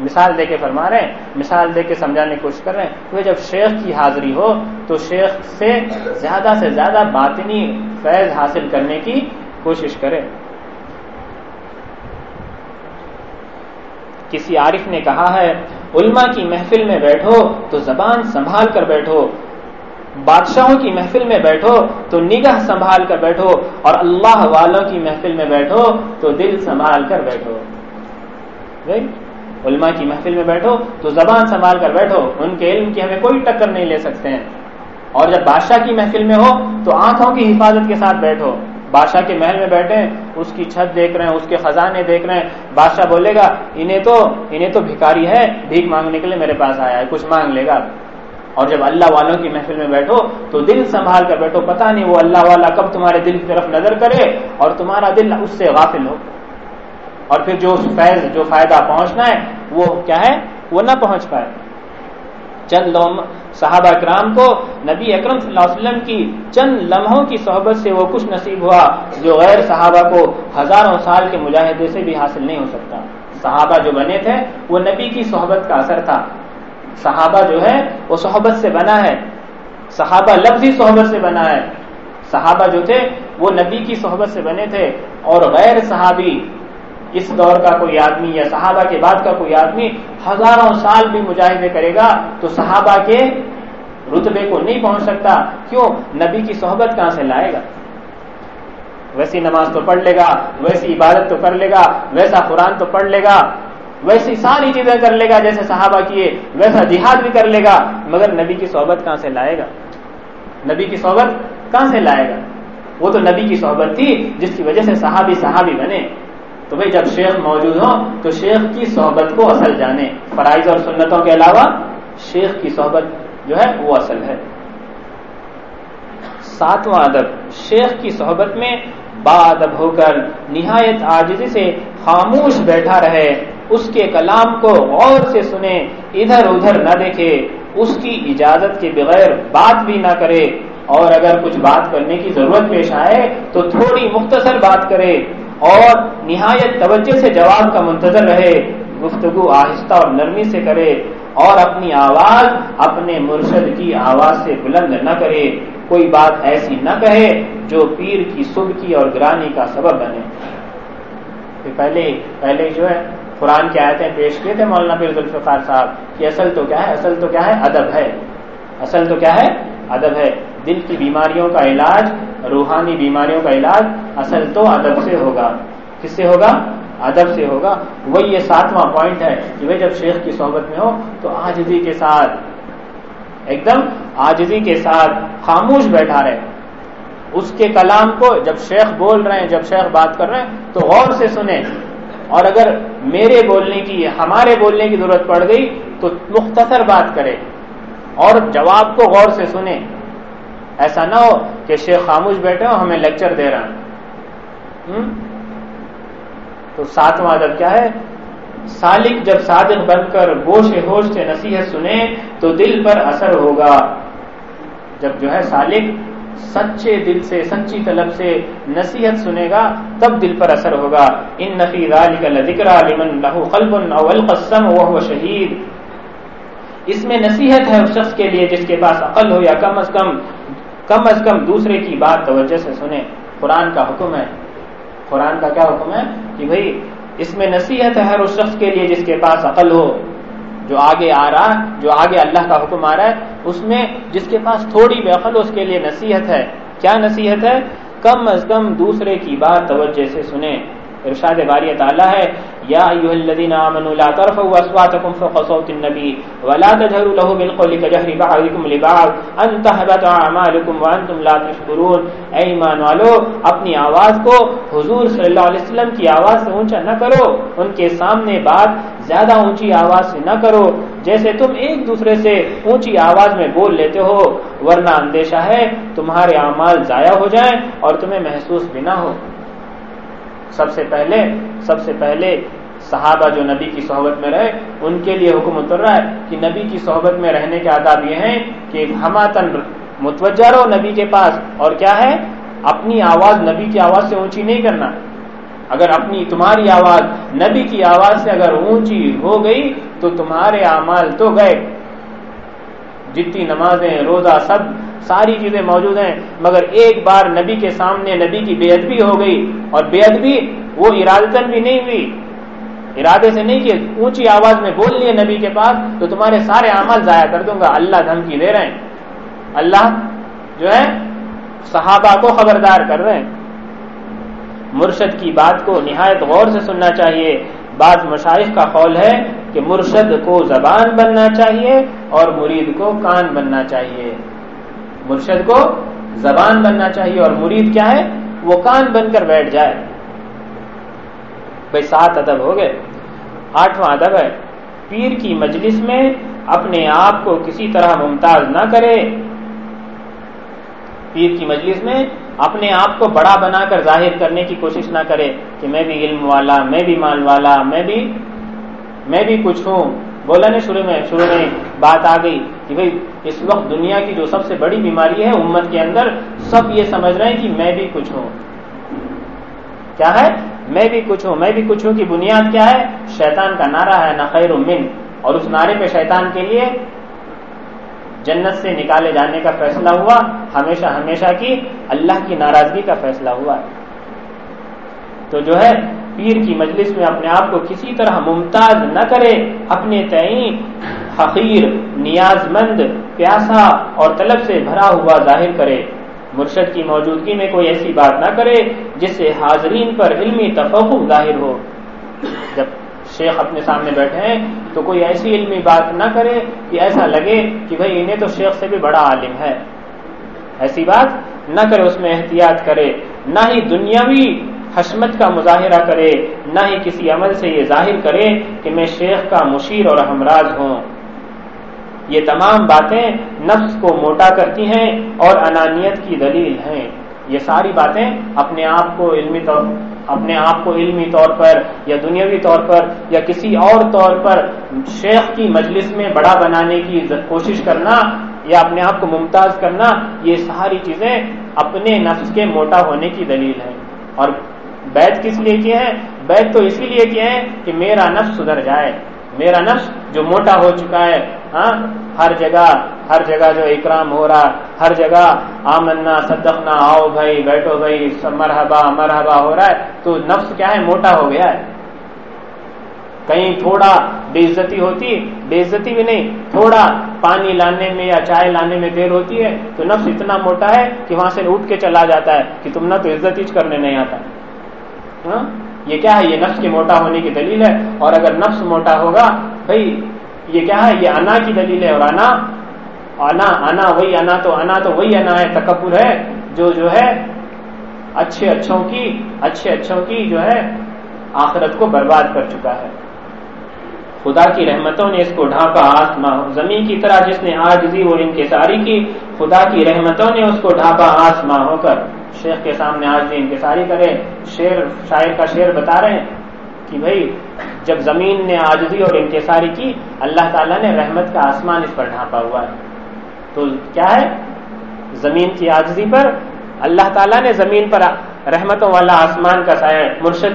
Speaker 1: مثال دے کے فرما رہے ہیں، مثال دے کے سمجھانے کی کوشش کر رہے ہیں۔ کہ جب شیخ کی حاضری ہو، تو شیخ سے زیادہ سے زیادہ باطنی فیض حاصل کرنے کی کوشش کرے۔ کسی عارف نے کہا ہے، علماء کی محفل میں بیٹھو تو زبان سنبھال کر بیٹھو۔ بادشاہوں کی محفل میں بیٹھو تو نگاہ سنبھال کر بیٹھو اور اللہ والوں کی محفل میں بیٹھو تو دل سنبھال کر بیٹھو۔ علماء کی محفل میں بیٹھو تو زبان سنبھال کر بیٹھو، ان کے علم کی ہمیں کوئی ٹکر نہیں لے سکتے۔ ہیں اور جب بادشاہ کی محفل میں ہو تو آنکھوں کی حفاظت کے ساتھ بیٹھو۔ بادشاہ کے محل میں بیٹھے اس کی چھت دیکھ رہے ہیں، اس کے خزانے دیکھ رہے ہیں۔ بادشاہ بولے گا، انہیں تو انہیں تو بھکاری ہے، بھیک مانگنے کے لیے میرے پاس آیا ہے، کچھ مانگ لے گا اور جب اللہ والوں کی محفل میں بیٹھو تو دل سنبھال کر بیٹھو، پتہ نہیں وہ اللہ والا کب تمہارے دل کی طرف نظر کرے اور تمہارا دل اس سے غافل ہو۔ اور پھر جو فیض، جو فائدہ پہنچنا ہے، وہ کیا ہے؟ وہ نہ پہنچ پائے۔ چند صحابہ کرام کو نبی اکرم صلی اللہ علیہ وسلم کی چند لمحوں کی صحبت سے وہ کچھ نصیب ہوا، جو غیر صحابہ کو ہزاروں سال کے مجاہدے سے بھی حاصل نہیں ہو سکتا۔ صحابہ جو بنے تھے، وہ نبی کی صحبت کا اثر تھا۔ صحابہ جو ہے وہ صحبت سے بنا ہے۔ صحابہ لفظی صحبت سے بنا ہے۔ صحابہ جو تھے، وہ نبی کی صحبت سے بنے تھے۔ اور غیر صحابی، اس دور کا کوئی آدمی یا صحابہ کے بعد کا کوئی آدمی ہزاروں سال بھی مجاہدے کرے گا، تو صحابہ کے رتبے کو نہیں پہنچ سکتا۔ کیوں؟ نبی کی صحبت کہاں سے لائے گا؟ ویسی نماز تو پڑھ لے گا، ویسی عبادت تو کر لے گا، ویسا قرآن تو پڑھ لے گا۔ ویسی ساری چیزیں کر لے گا جیسے صحابہ کیے، ویسا جہاد بھی کر لے گا، مگر نبی کی صحبت کہاں سے لائے گا؟ نبی کی صحبت کہاں سے لائے گا؟ وہ تو نبی کی صحبت تھی جس کی وجہ سے صحابی صحابی بنے۔ تو بھائی جب شیخ موجود ہو تو شیخ کی صحبت کو اصل جانے۔ فرائض اور سنتوں کے علاوہ شیخ کی صحبت جو ہے وہ اصل ہے۔ ساتواں ادب، شیخ کی صحبت میں با ادب ہو کر نہایت آجزی سے خاموش بیٹھا رہے۔ اس کے کلام کو غور سے سنے ادھر ادھر نہ دیکھے اس کی اجازت کے بغیر بات بھی نہ کرے اور اگر کچھ بات کرنے کی ضرورت پیش آئے، تو تھوڑی مختصر بات کرے اور نہایت توجہ سے جواب کا منتظر رہے، گفتگو آہستہ اور نرمی سے کرے اور اپنی آواز اپنے مرشد کی آواز سے بلند نہ کرے کوئی بات ایسی نہ کہے جو پیر کی صبح کی اور گرانی کا سبب بنے۔ پہلے پہلے جو ہے قرآن کی آیتیں پیش کیے تھے مولانا پیر ذوالفقار صاحب کہ اصل تو کیا ہے؟ اصل تو کیا ہے؟ ادب ہے۔ اصل تو کیا ہے؟ ادب ہے۔ دل کی بیماریوں کا علاج، روحانی بیماریوں کا علاج اصل تو ادب سے ہوگا۔ کس سے ہوگا؟ ادب سے ہوگا۔ وہی یہ ساتواں پوائنٹ ہے کہ وہ جب شیخ کی صحبت میں ہو تو آجزی کے ساتھ، ایک دم آجزی کے ساتھ خاموش بیٹھا رہے۔ اس کے کلام کو جب شیخ بول رہے ہیں، جب شیخ بات کر رہے ہیں، تو غور سے سنیں۔ اور اگر میرے بولنے کی، ہمارے بولنے کی ضرورت پڑ گئی، تو مختصر بات کرے اور جواب کو غور سے سنیں ایسا نہ ہو کہ شیخ خاموش بیٹھے ہو ہمیں لیکچر دے رہا ہے۔ تو ساتواں ادب کیا ہے؟ سالک جب صادق بن کر گوش ہوش سے نصیحت سنے، تو دل پر اثر ہوگا۔ جب جو ہے سالک سچے دل سے، سچی طلب سے نصیحت سنے گا، تب دل پر اثر ہوگا۔ ان نفی ذکر وہ شہید اس میں نصیحت ہے اس شخص کے لیے جس کے پاس عقل ہو یا کم از کم کم از کم دوسرے کی بات توجہ سے سنے۔ قرآن کا حکم ہے۔ قرآن کا کیا حکم ہے؟ کہ بھائی اس میں نصیحت ہے ہر اس شخص کے لیے جس کے پاس عقل ہو۔ جو آگے آ رہا، جو آگے اللہ کا حکم آ رہا ہے، اس میں جس کے پاس تھوڑی بے عقل، اس کے لیے نصیحت ہے۔ کیا نصیحت ہے؟ کم از کم دوسرے کی بات توجہ سے سنیں۔ ارشاد باری تعالیٰ ہے، یا ایها الذين امنوا لا ترفعوا اصواتكم فوق صوت النبي ولا تجهروا له بالقول كجهر بعضكم لبعض، ان تهبط اعمالكم وانتم لا تشكرون اے ایمان والو، اپنی آواز کو حضور صلی اللہ علیہ وسلم کی آواز سے اونچا نہ کرو، ان کے سامنے بات زیادہ اونچی آواز سے نہ کرو، جیسے تم ایک دوسرے سے اونچی آواز میں بول لیتے ہو۔ ورنہ اندیشہ ہے، تمہارے اعمال ضائع ہو جائیں اور تمہیں محسوس بھی نہ ہو۔ سب سے پہلے، سب سے پہلے صحابہ جو نبی کی صحبت میں رہے، ان کے لیے حکم اتر رہا ہے کہ نبی کی صحبت میں رہنے کے آداب یہ ہیں کہ ہماتن متوجہ رہو نبی کے پاس، اور کیا ہے؟ اپنی آواز، نبی کی آواز سے اونچی نہیں کرنا۔ اگر اپنی، تمہاری آواز، نبی کی آواز سے اگر اونچی ہو گئی، تو تمہارے اعمال تو گئے جتنی نمازیں، روزہ، سب ساری چیزیں موجود ہیں، مگر ایک بار نبی کے سامنے نبی کی بے ادبی ہو گئی، اور بے ادبی وہ ارادتن بھی نہیں ہوئی۔ ارادے سے نہیں کہ اونچی آواز میں بول لیے نبی کے پاس، تو تمہارے سارے عمل ضائع کر دوں گا۔ اللہ دھمکی دے رہے ہیں۔ اللہ جو ہے، صحابہ کو خبردار کر رہے ہیں۔ مرشد کی بات کو نہایت غور سے سننا چاہیے۔ بعض مشائق کا قول ہے کہ مرشد کو زبان بننا چاہیے اور مرید کو کان بننا چاہیے۔ مرشد کو زبان بننا چاہیے اور مرید کیا ہے؟ وہ کان بن کر بیٹھ جائے۔ بھائی سات ادب ہو گئے۔ آٹھواں ادب ہے، پیر کی مجلس میں اپنے آپ کو کسی طرح ممتاز نہ کرے۔ پیر کی مجلس میں اپنے آپ کو بڑا بنا کر ظاہر کرنے کی کوشش نہ کرے کہ میں بھی علم والا، میں بھی مال والا، میں بھی میں بھی کچھ ہوں۔ بولا نہیں شروع میں شروع میں۔ بات آ گئی کہ بھائی اس وقت دنیا کی جو سب سے بڑی بیماری ہے امت کے اندر، سب یہ سمجھ رہے ہیں کہ میں بھی کچھ ہوں۔ کیا ہے؟ میں بھی کچھ ہوں، میں بھی کچھ ہوں کی بنیاد کیا ہے؟ شیطان کا نعرہ ہے، نہ خیر من۔ اور اس نعرے پہ شیطان کے لیے جنت سے نکالے جانے کا فیصلہ ہوا، ہمیشہ ہمیشہ کی اللہ کی ناراضگی کا فیصلہ ہوا۔ تو جو ہے، پیر کی مجلس میں اپنے آپ کو کسی طرح ممتاز نہ کرے، اپنے تعین حقیر نیاز مند پیاسا اور طلب سے بھرا ہوا ظاہر کرے۔ مرشد کی موجودگی میں کوئی ایسی بات نہ کرے جس سے حاضرین پر علمی تفوق ظاہر ہو۔ جب شیخ اپنے سامنے بیٹھے ہیں تو کوئی ایسی علمی بات نہ کرے کہ ایسا لگے کہ بھائی انہیں تو شیخ سے بھی بڑا عالم ہے۔ ایسی بات نہ کرے، اس میں احتیاط کرے۔ نہ ہی دنیاوی حشمت کا مظاہرہ کرے، نہ ہی کسی عمل سے یہ ظاہر کرے کہ میں شیخ کا مشیر اور ہمراز ہوں۔ یہ تمام باتیں نفس کو موٹا کرتی ہیں اور انانیت کی دلیل ہیں۔ یہ ساری باتیں اپنے آپ کو علمی طور اپنے آپ کو علمی طور پر یا دنیاوی طور پر یا کسی اور طور پر شیخ کی مجلس میں بڑا بنانے کی کوشش کرنا یا اپنے آپ کو ممتاز کرنا، یہ ساری چیزیں اپنے نفس کے موٹا ہونے کی دلیل ہے اور بیت کس لیے کیے ہیں؟ بیت تو اسی لیے کیے ہیں کہ میرا نفس سدھر جائے۔ میرا نفس جو موٹا ہو چکا ہے ہاں ہر جگہ ہر جگہ جو اکرام ہو رہا، ہر جگہ آمنا، صدقنا، آؤ بھائی، بیٹھو بھائی مرحبا مرحبا ہو رہا ہے۔ تو نفس کیا ہے؟ موٹا ہو گیا ہے۔ کہیں تھوڑا بے عزتی ہوتی بے عزتی بھی نہیں، تھوڑا پانی لانے میں یا چائے لانے میں دیر ہوتی ہے، تو نفس اتنا موٹا ہے کہ وہاں سے اٹھ کے چلا جاتا ہے کہ تم نہ تو عزت ہی کرنے نہیں آتا۔ ہاں؟ یہ کیا ہے؟ یہ نفس کے موٹا ہونے کی دلیل ہے۔ اور اگر نفس موٹا ہوگا بھائی یہ کیا ہے؟ یہ انا کی دلیل ہے اور انا انا انا، وہی انا تو انا تو وہی انا ہے، تکبر ہے۔ جو جو ہے، اچھے اچھوں کی، اچھے اچھوں کی جو ہے، آخرت کو برباد کر چکا ہے۔ خدا کی رحمتوں نے اس کو ڈھانپا آسما زمین کی طرح جس نے آج دی وہ انکساری کی، خدا کی رحمتوں نے اس کو ڈھانپا آسما ہو کر۔ شیخ کے سامنے آج بھی انکساری کرے شیر شاعر کا شعر بتا رہے ہیں کہ بھائی، جب زمین نے آجزی اور انکساری کی، اللہ تعالیٰ نے رحمت کا آسمان اس پر ڈھانپا ہوا ہے۔ تو کیا ہے؟ زمین کی آجزی پر، اللہ تعالیٰ نے زمین پر رحمتوں والا آسمان کا سایہ، مرشد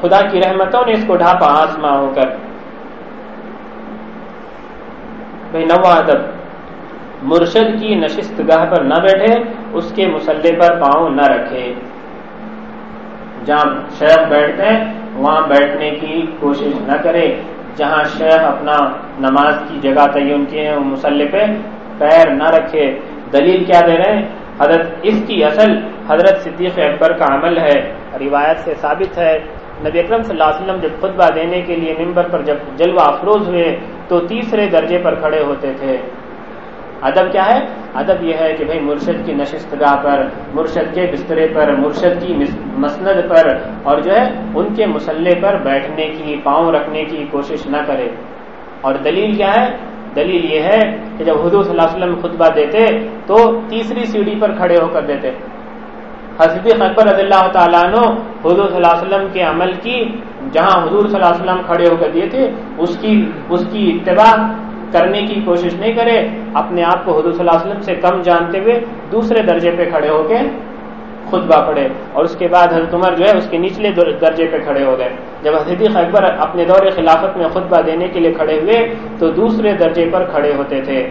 Speaker 1: خدا کی رحمتوں نے اس کو ڈھانپا آسما ہو کر بھائی نو ادب مرشد کی نشست گاہ پر نہ بیٹھے، اس کے مسلح پر پاؤں نہ رکھے۔ جہاں شیخ بیٹھتے ہیں، وہاں بیٹھنے کی کوشش نہ کرے۔ جہاں شیخ اپنا نماز کی جگہ تعین کیے ہیں مسلح پہ پیر نہ رکھے۔ دلیل کیا دے رہے ہیں؟ حضرت، اس کی اصل حضرت صدیق اکبر کا عمل ہے۔ روایت سے ثابت ہے، نبی اکرم صلی اللہ علیہ وسلم جب خطبہ دینے کے لیے ممبر پر جب جلوہ افروز ہوئے، تو تیسرے درجے پر کھڑے ہوتے تھے۔ ادب کیا ہے؟ ادب یہ ہے کہ بھائی مرشد کی نشست گاہ پر، مرشد کے بسترے پر، مرشد کی مسند پر، اور جو ہے ان کے مسلح پر بیٹھنے کی، پاؤں رکھنے کی کوشش نہ کرے۔ اور دلیل کیا ہے؟ دلیل یہ ہے کہ جب حضور صلی اللہ علیہ وسلم خطبہ دیتے تو تیسری سیڑھی پر کھڑے ہو کر دیتے۔ حضرت اکبر رضی اللہ تعالیٰ عنہ حضور صلی اللہ علیہ وسلم کے عمل کی، جہاں حضور صلی اللہ علیہ وسلم کھڑے ہو کر دیے تھے، اس کی اس کی اتباع کرنے کی کوشش نہیں کرے، اپنے آپ کو حضور صلی اللہ علیہ وسلم سے کم جانتے ہوئے دوسرے درجے پہ کھڑے ہو کے خطبہ پڑے اور اس کے بعد حضرت عمر جو ہے، اس کے نچلے درجے پہ کھڑے ہو گئے۔ جب حضرت اکبر اپنے دور خلافت میں خطبہ دینے کے لیے کھڑے ہوئے، تو دوسرے درجے پر کھڑے ہوتے تھے۔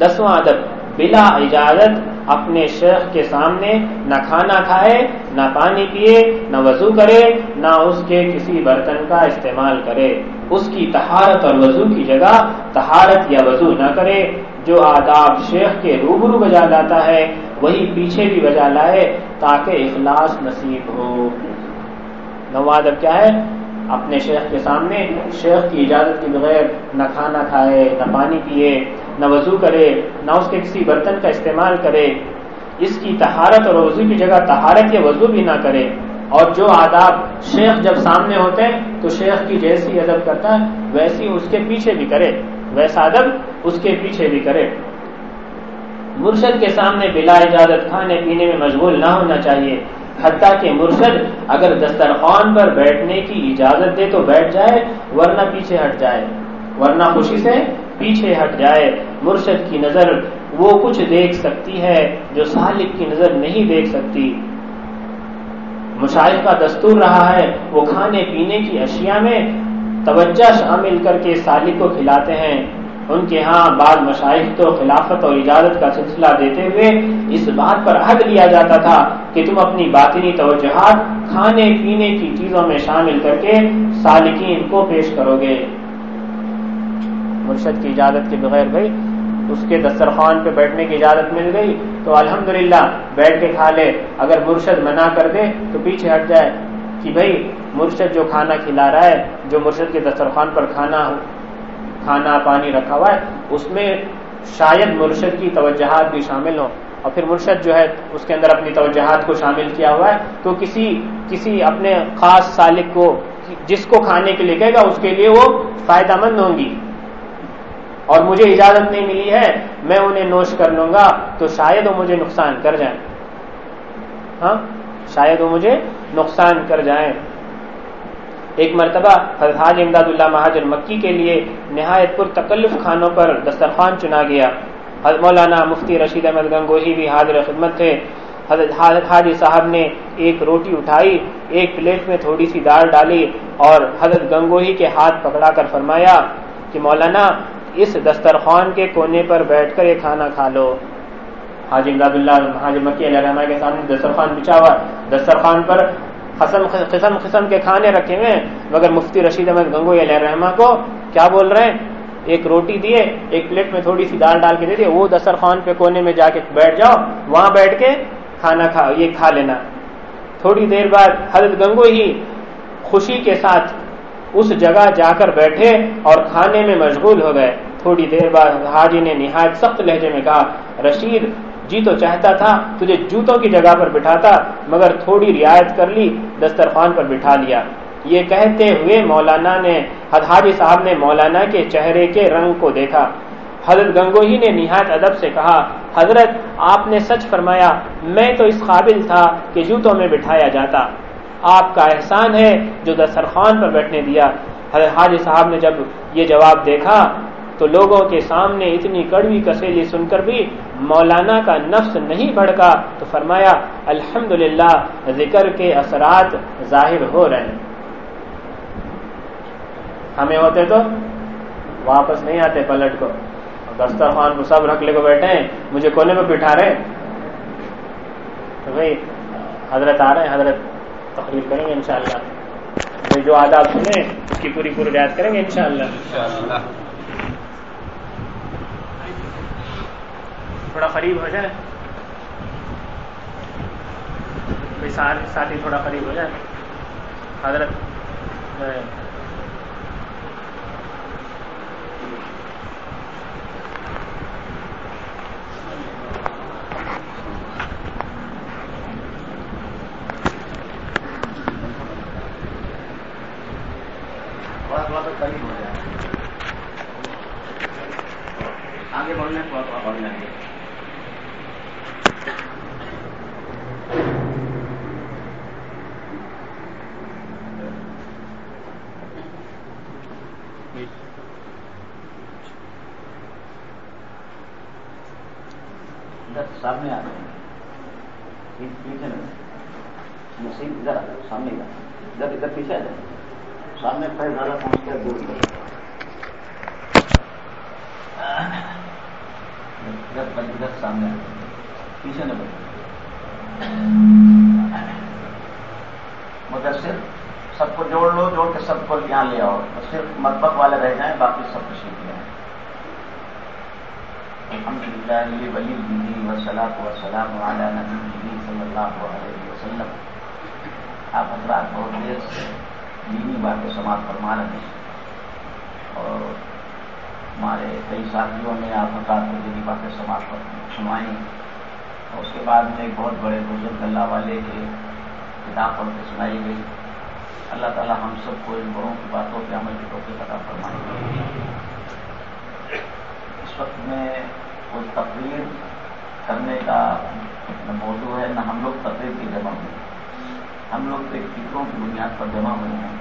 Speaker 1: دسواں ادب۔ بلا اجازت اپنے شیخ کے سامنے نہ کھانا کھائے، نہ پانی پیے، نہ وضو کرے، نہ اس کے کسی برتن کا استعمال کرے۔ اس کی تہارت اور وضو کی جگہ تہارت یا وضو نہ کرے، جو آداب شیخ کے روبرو بجا لاتا ہے، وہی پیچھے بھی بجا لائے تاکہ اخلاص نصیب ہو۔ نوادب کیا ہے؟ اپنے شیخ کے سامنے شیخ کی اجازت کے بغیر نہ کھانا کھائے، نہ پانی پیے۔ نہ وضو کرے، نہ اس کے کسی برتن کا استعمال کرے۔ اس کی تہارت اور وضو کی جگہ تہارت یا وضو بھی نہ کرے۔ اور جو آداب شیخ جب سامنے ہوتے ہیں، تو شیخ کی جیسی ادب کرتا ہے، ویسی اس کے پیچھے بھی کرے۔ ویسا ادب اس کے پیچھے بھی کرے۔ مرشد کے سامنے بلا اجازت کھانے پینے میں مشغول نہ ہونا چاہیے۔ حتیٰ کہ مرشد اگر دسترخوان پر بیٹھنے کی اجازت دے تو بیٹھ جائے، ورنہ پیچھے ہٹ جائے۔ ورنہ خوشی سے پیچھے ہٹ جائے، مرشد کی نظر وہ کچھ دیکھ سکتی ہے جو سالک کی نظر نہیں دیکھ سکتی۔ مشاہد کا دستور رہا ہے، وہ کھانے پینے کی اشیاء میں توجہ شامل کر کے سالک کو کھلاتے ہیں۔ ان کے ہاں بعض مشاہد تو خلافت اور اجازت کا سلسلہ دیتے ہوئے اس بات پر عہد لیا جاتا تھا کہ تم اپنی باطنی توجہات کھانے پینے کی چیزوں میں شامل کر کے سالکین کو پیش کرو گے۔ مرشد کی اجازت کے بغیر بھائی اس کے دسترخوان پہ بیٹھنے کی اجازت مل گئی، تو الحمدللہ بیٹھ کے کھا لے، اگر مرشد منع کر دے تو پیچھے ہٹ جائے کہ بھائی، مرشد جو کھانا کھلا رہا ہے، جو مرشد کے دسترخوان پر کھانا کھانا پانی رکھا ہوا ہے، اس میں شاید مرشد کی توجہات بھی شامل ہوں۔ اور پھر مرشد جو ہے، اس کے اندر اپنی توجہات کو شامل کیا ہوا ہے، تو کسی کسی اپنے خاص سالک کو، جس کو کھانے کے لیے کہے گا، اس کے لیے وہ فائدہ مند ہوں گی۔ اور مجھے اجازت نہیں ملی ہے، میں انہیں نوش کر لوں گا، تو شاید وہ مجھے نقصان کر جائیں۔ ہاں؟ شاید وہ مجھے نقصان کر جائیں۔ ایک مرتبہ حضرت حاج امداد اللہ مہاجر مکی کے لیے نہایت پر تکلف خانوں پر دسترخوان چنا گیا۔ حضرت مولانا مفتی رشید احمد گنگوہی بھی حاضر خدمت تھے۔ حضرت حاجی صاحب نے ایک روٹی اٹھائی، ایک پلیٹ میں تھوڑی سی دال ڈالی اور حضرت گنگوہی کے ہاتھ پکڑا کر فرمایا کہ مولانا اس دسترخوان کے کونے پر بیٹھ کر یہ کھانا کھا لو۔ حاجی امداد اللہ حاجر مکی علیہ رحمٰ کے سامنے دسترخوان بچا ہوا دسترخوان پر قسم قسم قسم کے کھانے رکھے ہوئے مگر مفتی رشید احمد گنگو علیہ رحما کو کیا بول رہے ہیں؟ ایک روٹی دیے، ایک پلیٹ میں تھوڑی سی دال ڈال کے دے دیے۔ وہ دسترخوان پہ کونے میں جا کے بیٹھ جاؤ، وہاں بیٹھ کے کھانا کھا، یہ کھا لینا۔ تھوڑی دیر بعد حضرت گنگو ہی خوشی کے ساتھ اس جگہ جا کر بیٹھے اور کھانے میں مشغول ہو گئے۔ تھوڑی دیر بعد حاجی نے نہایت سخت لہجے میں کہا، رشید جی تو چاہتا تھا تجھے جوتوں کی جگہ پر بٹھاتا، مگر تھوڑی رعایت کر لی، دسترخوان پر بٹھا لیا۔ یہ کہتے ہوئے مولانا نے حدحاجی صاحب نے مولانا کے چہرے کے رنگ کو دیکھا۔ حضرت گنگوہی نے نہایت ادب سے کہا، حضرت، آپ نے سچ فرمایا، میں تو اس قابل تھا کہ جوتوں میں بٹھایا جاتا۔ آپ کا احسان ہے جو دسترخوان پر بیٹھنے دیا۔ حاجی صاحب نے جب یہ جواب دیکھا تو لوگوں کے سامنے اتنی کڑوی کسیلی سن کر بھی مولانا کا نفس نہیں بڑھکا تو فرمایا الحمد ذکر کے اثرات ظاہر ہو رہے ہیں۔ ہمیں ہوتے تو واپس نہیں آتے پلٹ کو۔ دسترخوان کو سب رکھ لے کو بیٹھے ہیں، مجھے کونے میں بٹھا رہے تو بھائی حضرت آ رہے ہیں، حضرت تقریر کریں گے انشاءاللہ۔ جو آداب سنیں اس کی پوری پوری رعایت کریں گے انشاءاللہ۔ تھوڑا قریب ہو جائے۔ کوئی ساتھی تھوڑا قریب ہو جائے۔ حضرت
Speaker 2: قریب ہو جائے آگے بڑھنے تھوڑا تھوڑا بڑھ جائیں گے سامنے آ رہے پیچھے مسیح ادھر سامنے ادھر ادھر پیچھے آ جائے سامنے پہ زیادہ پہنچ کر دور ادھر ادھر سامنے پیچھے نہ بڑھ مگر صرف سب کو جوڑ لو جوڑ کے سب کو یہاں لے آؤ صرف مطبق والے رہ جائیں باقی سب کچھ لے آئیں الحمد للہ ولی الدین وسلام وسلام نبی صلی اللہ علیہ وسلم. آپ حضرات بہت دیر سے دینی باتیں سماعت فرما رہے ہیں۔ اور ہمارے کئی ساتھیوں نے آپ حضرات کو دینی باتیں سماعت سنوائیں اور اس کے بعد میں ایک بہت بڑے بزرگ اللہ والے کے کتاب پڑھ کے سنائی گئی۔ اللہ تعالیٰ ہم سب کو ان بڑوں کی باتوں کے عمل کی توقع پتا فرمائیں وقت میں کوئی تقریر کرنے کا نہ موضوع ہے، نہ ہم لوگ تقریر کی جمع ہوئے ہم لوگ ایک فکروں کی بنیاد پر جمع ہوئے ہیں۔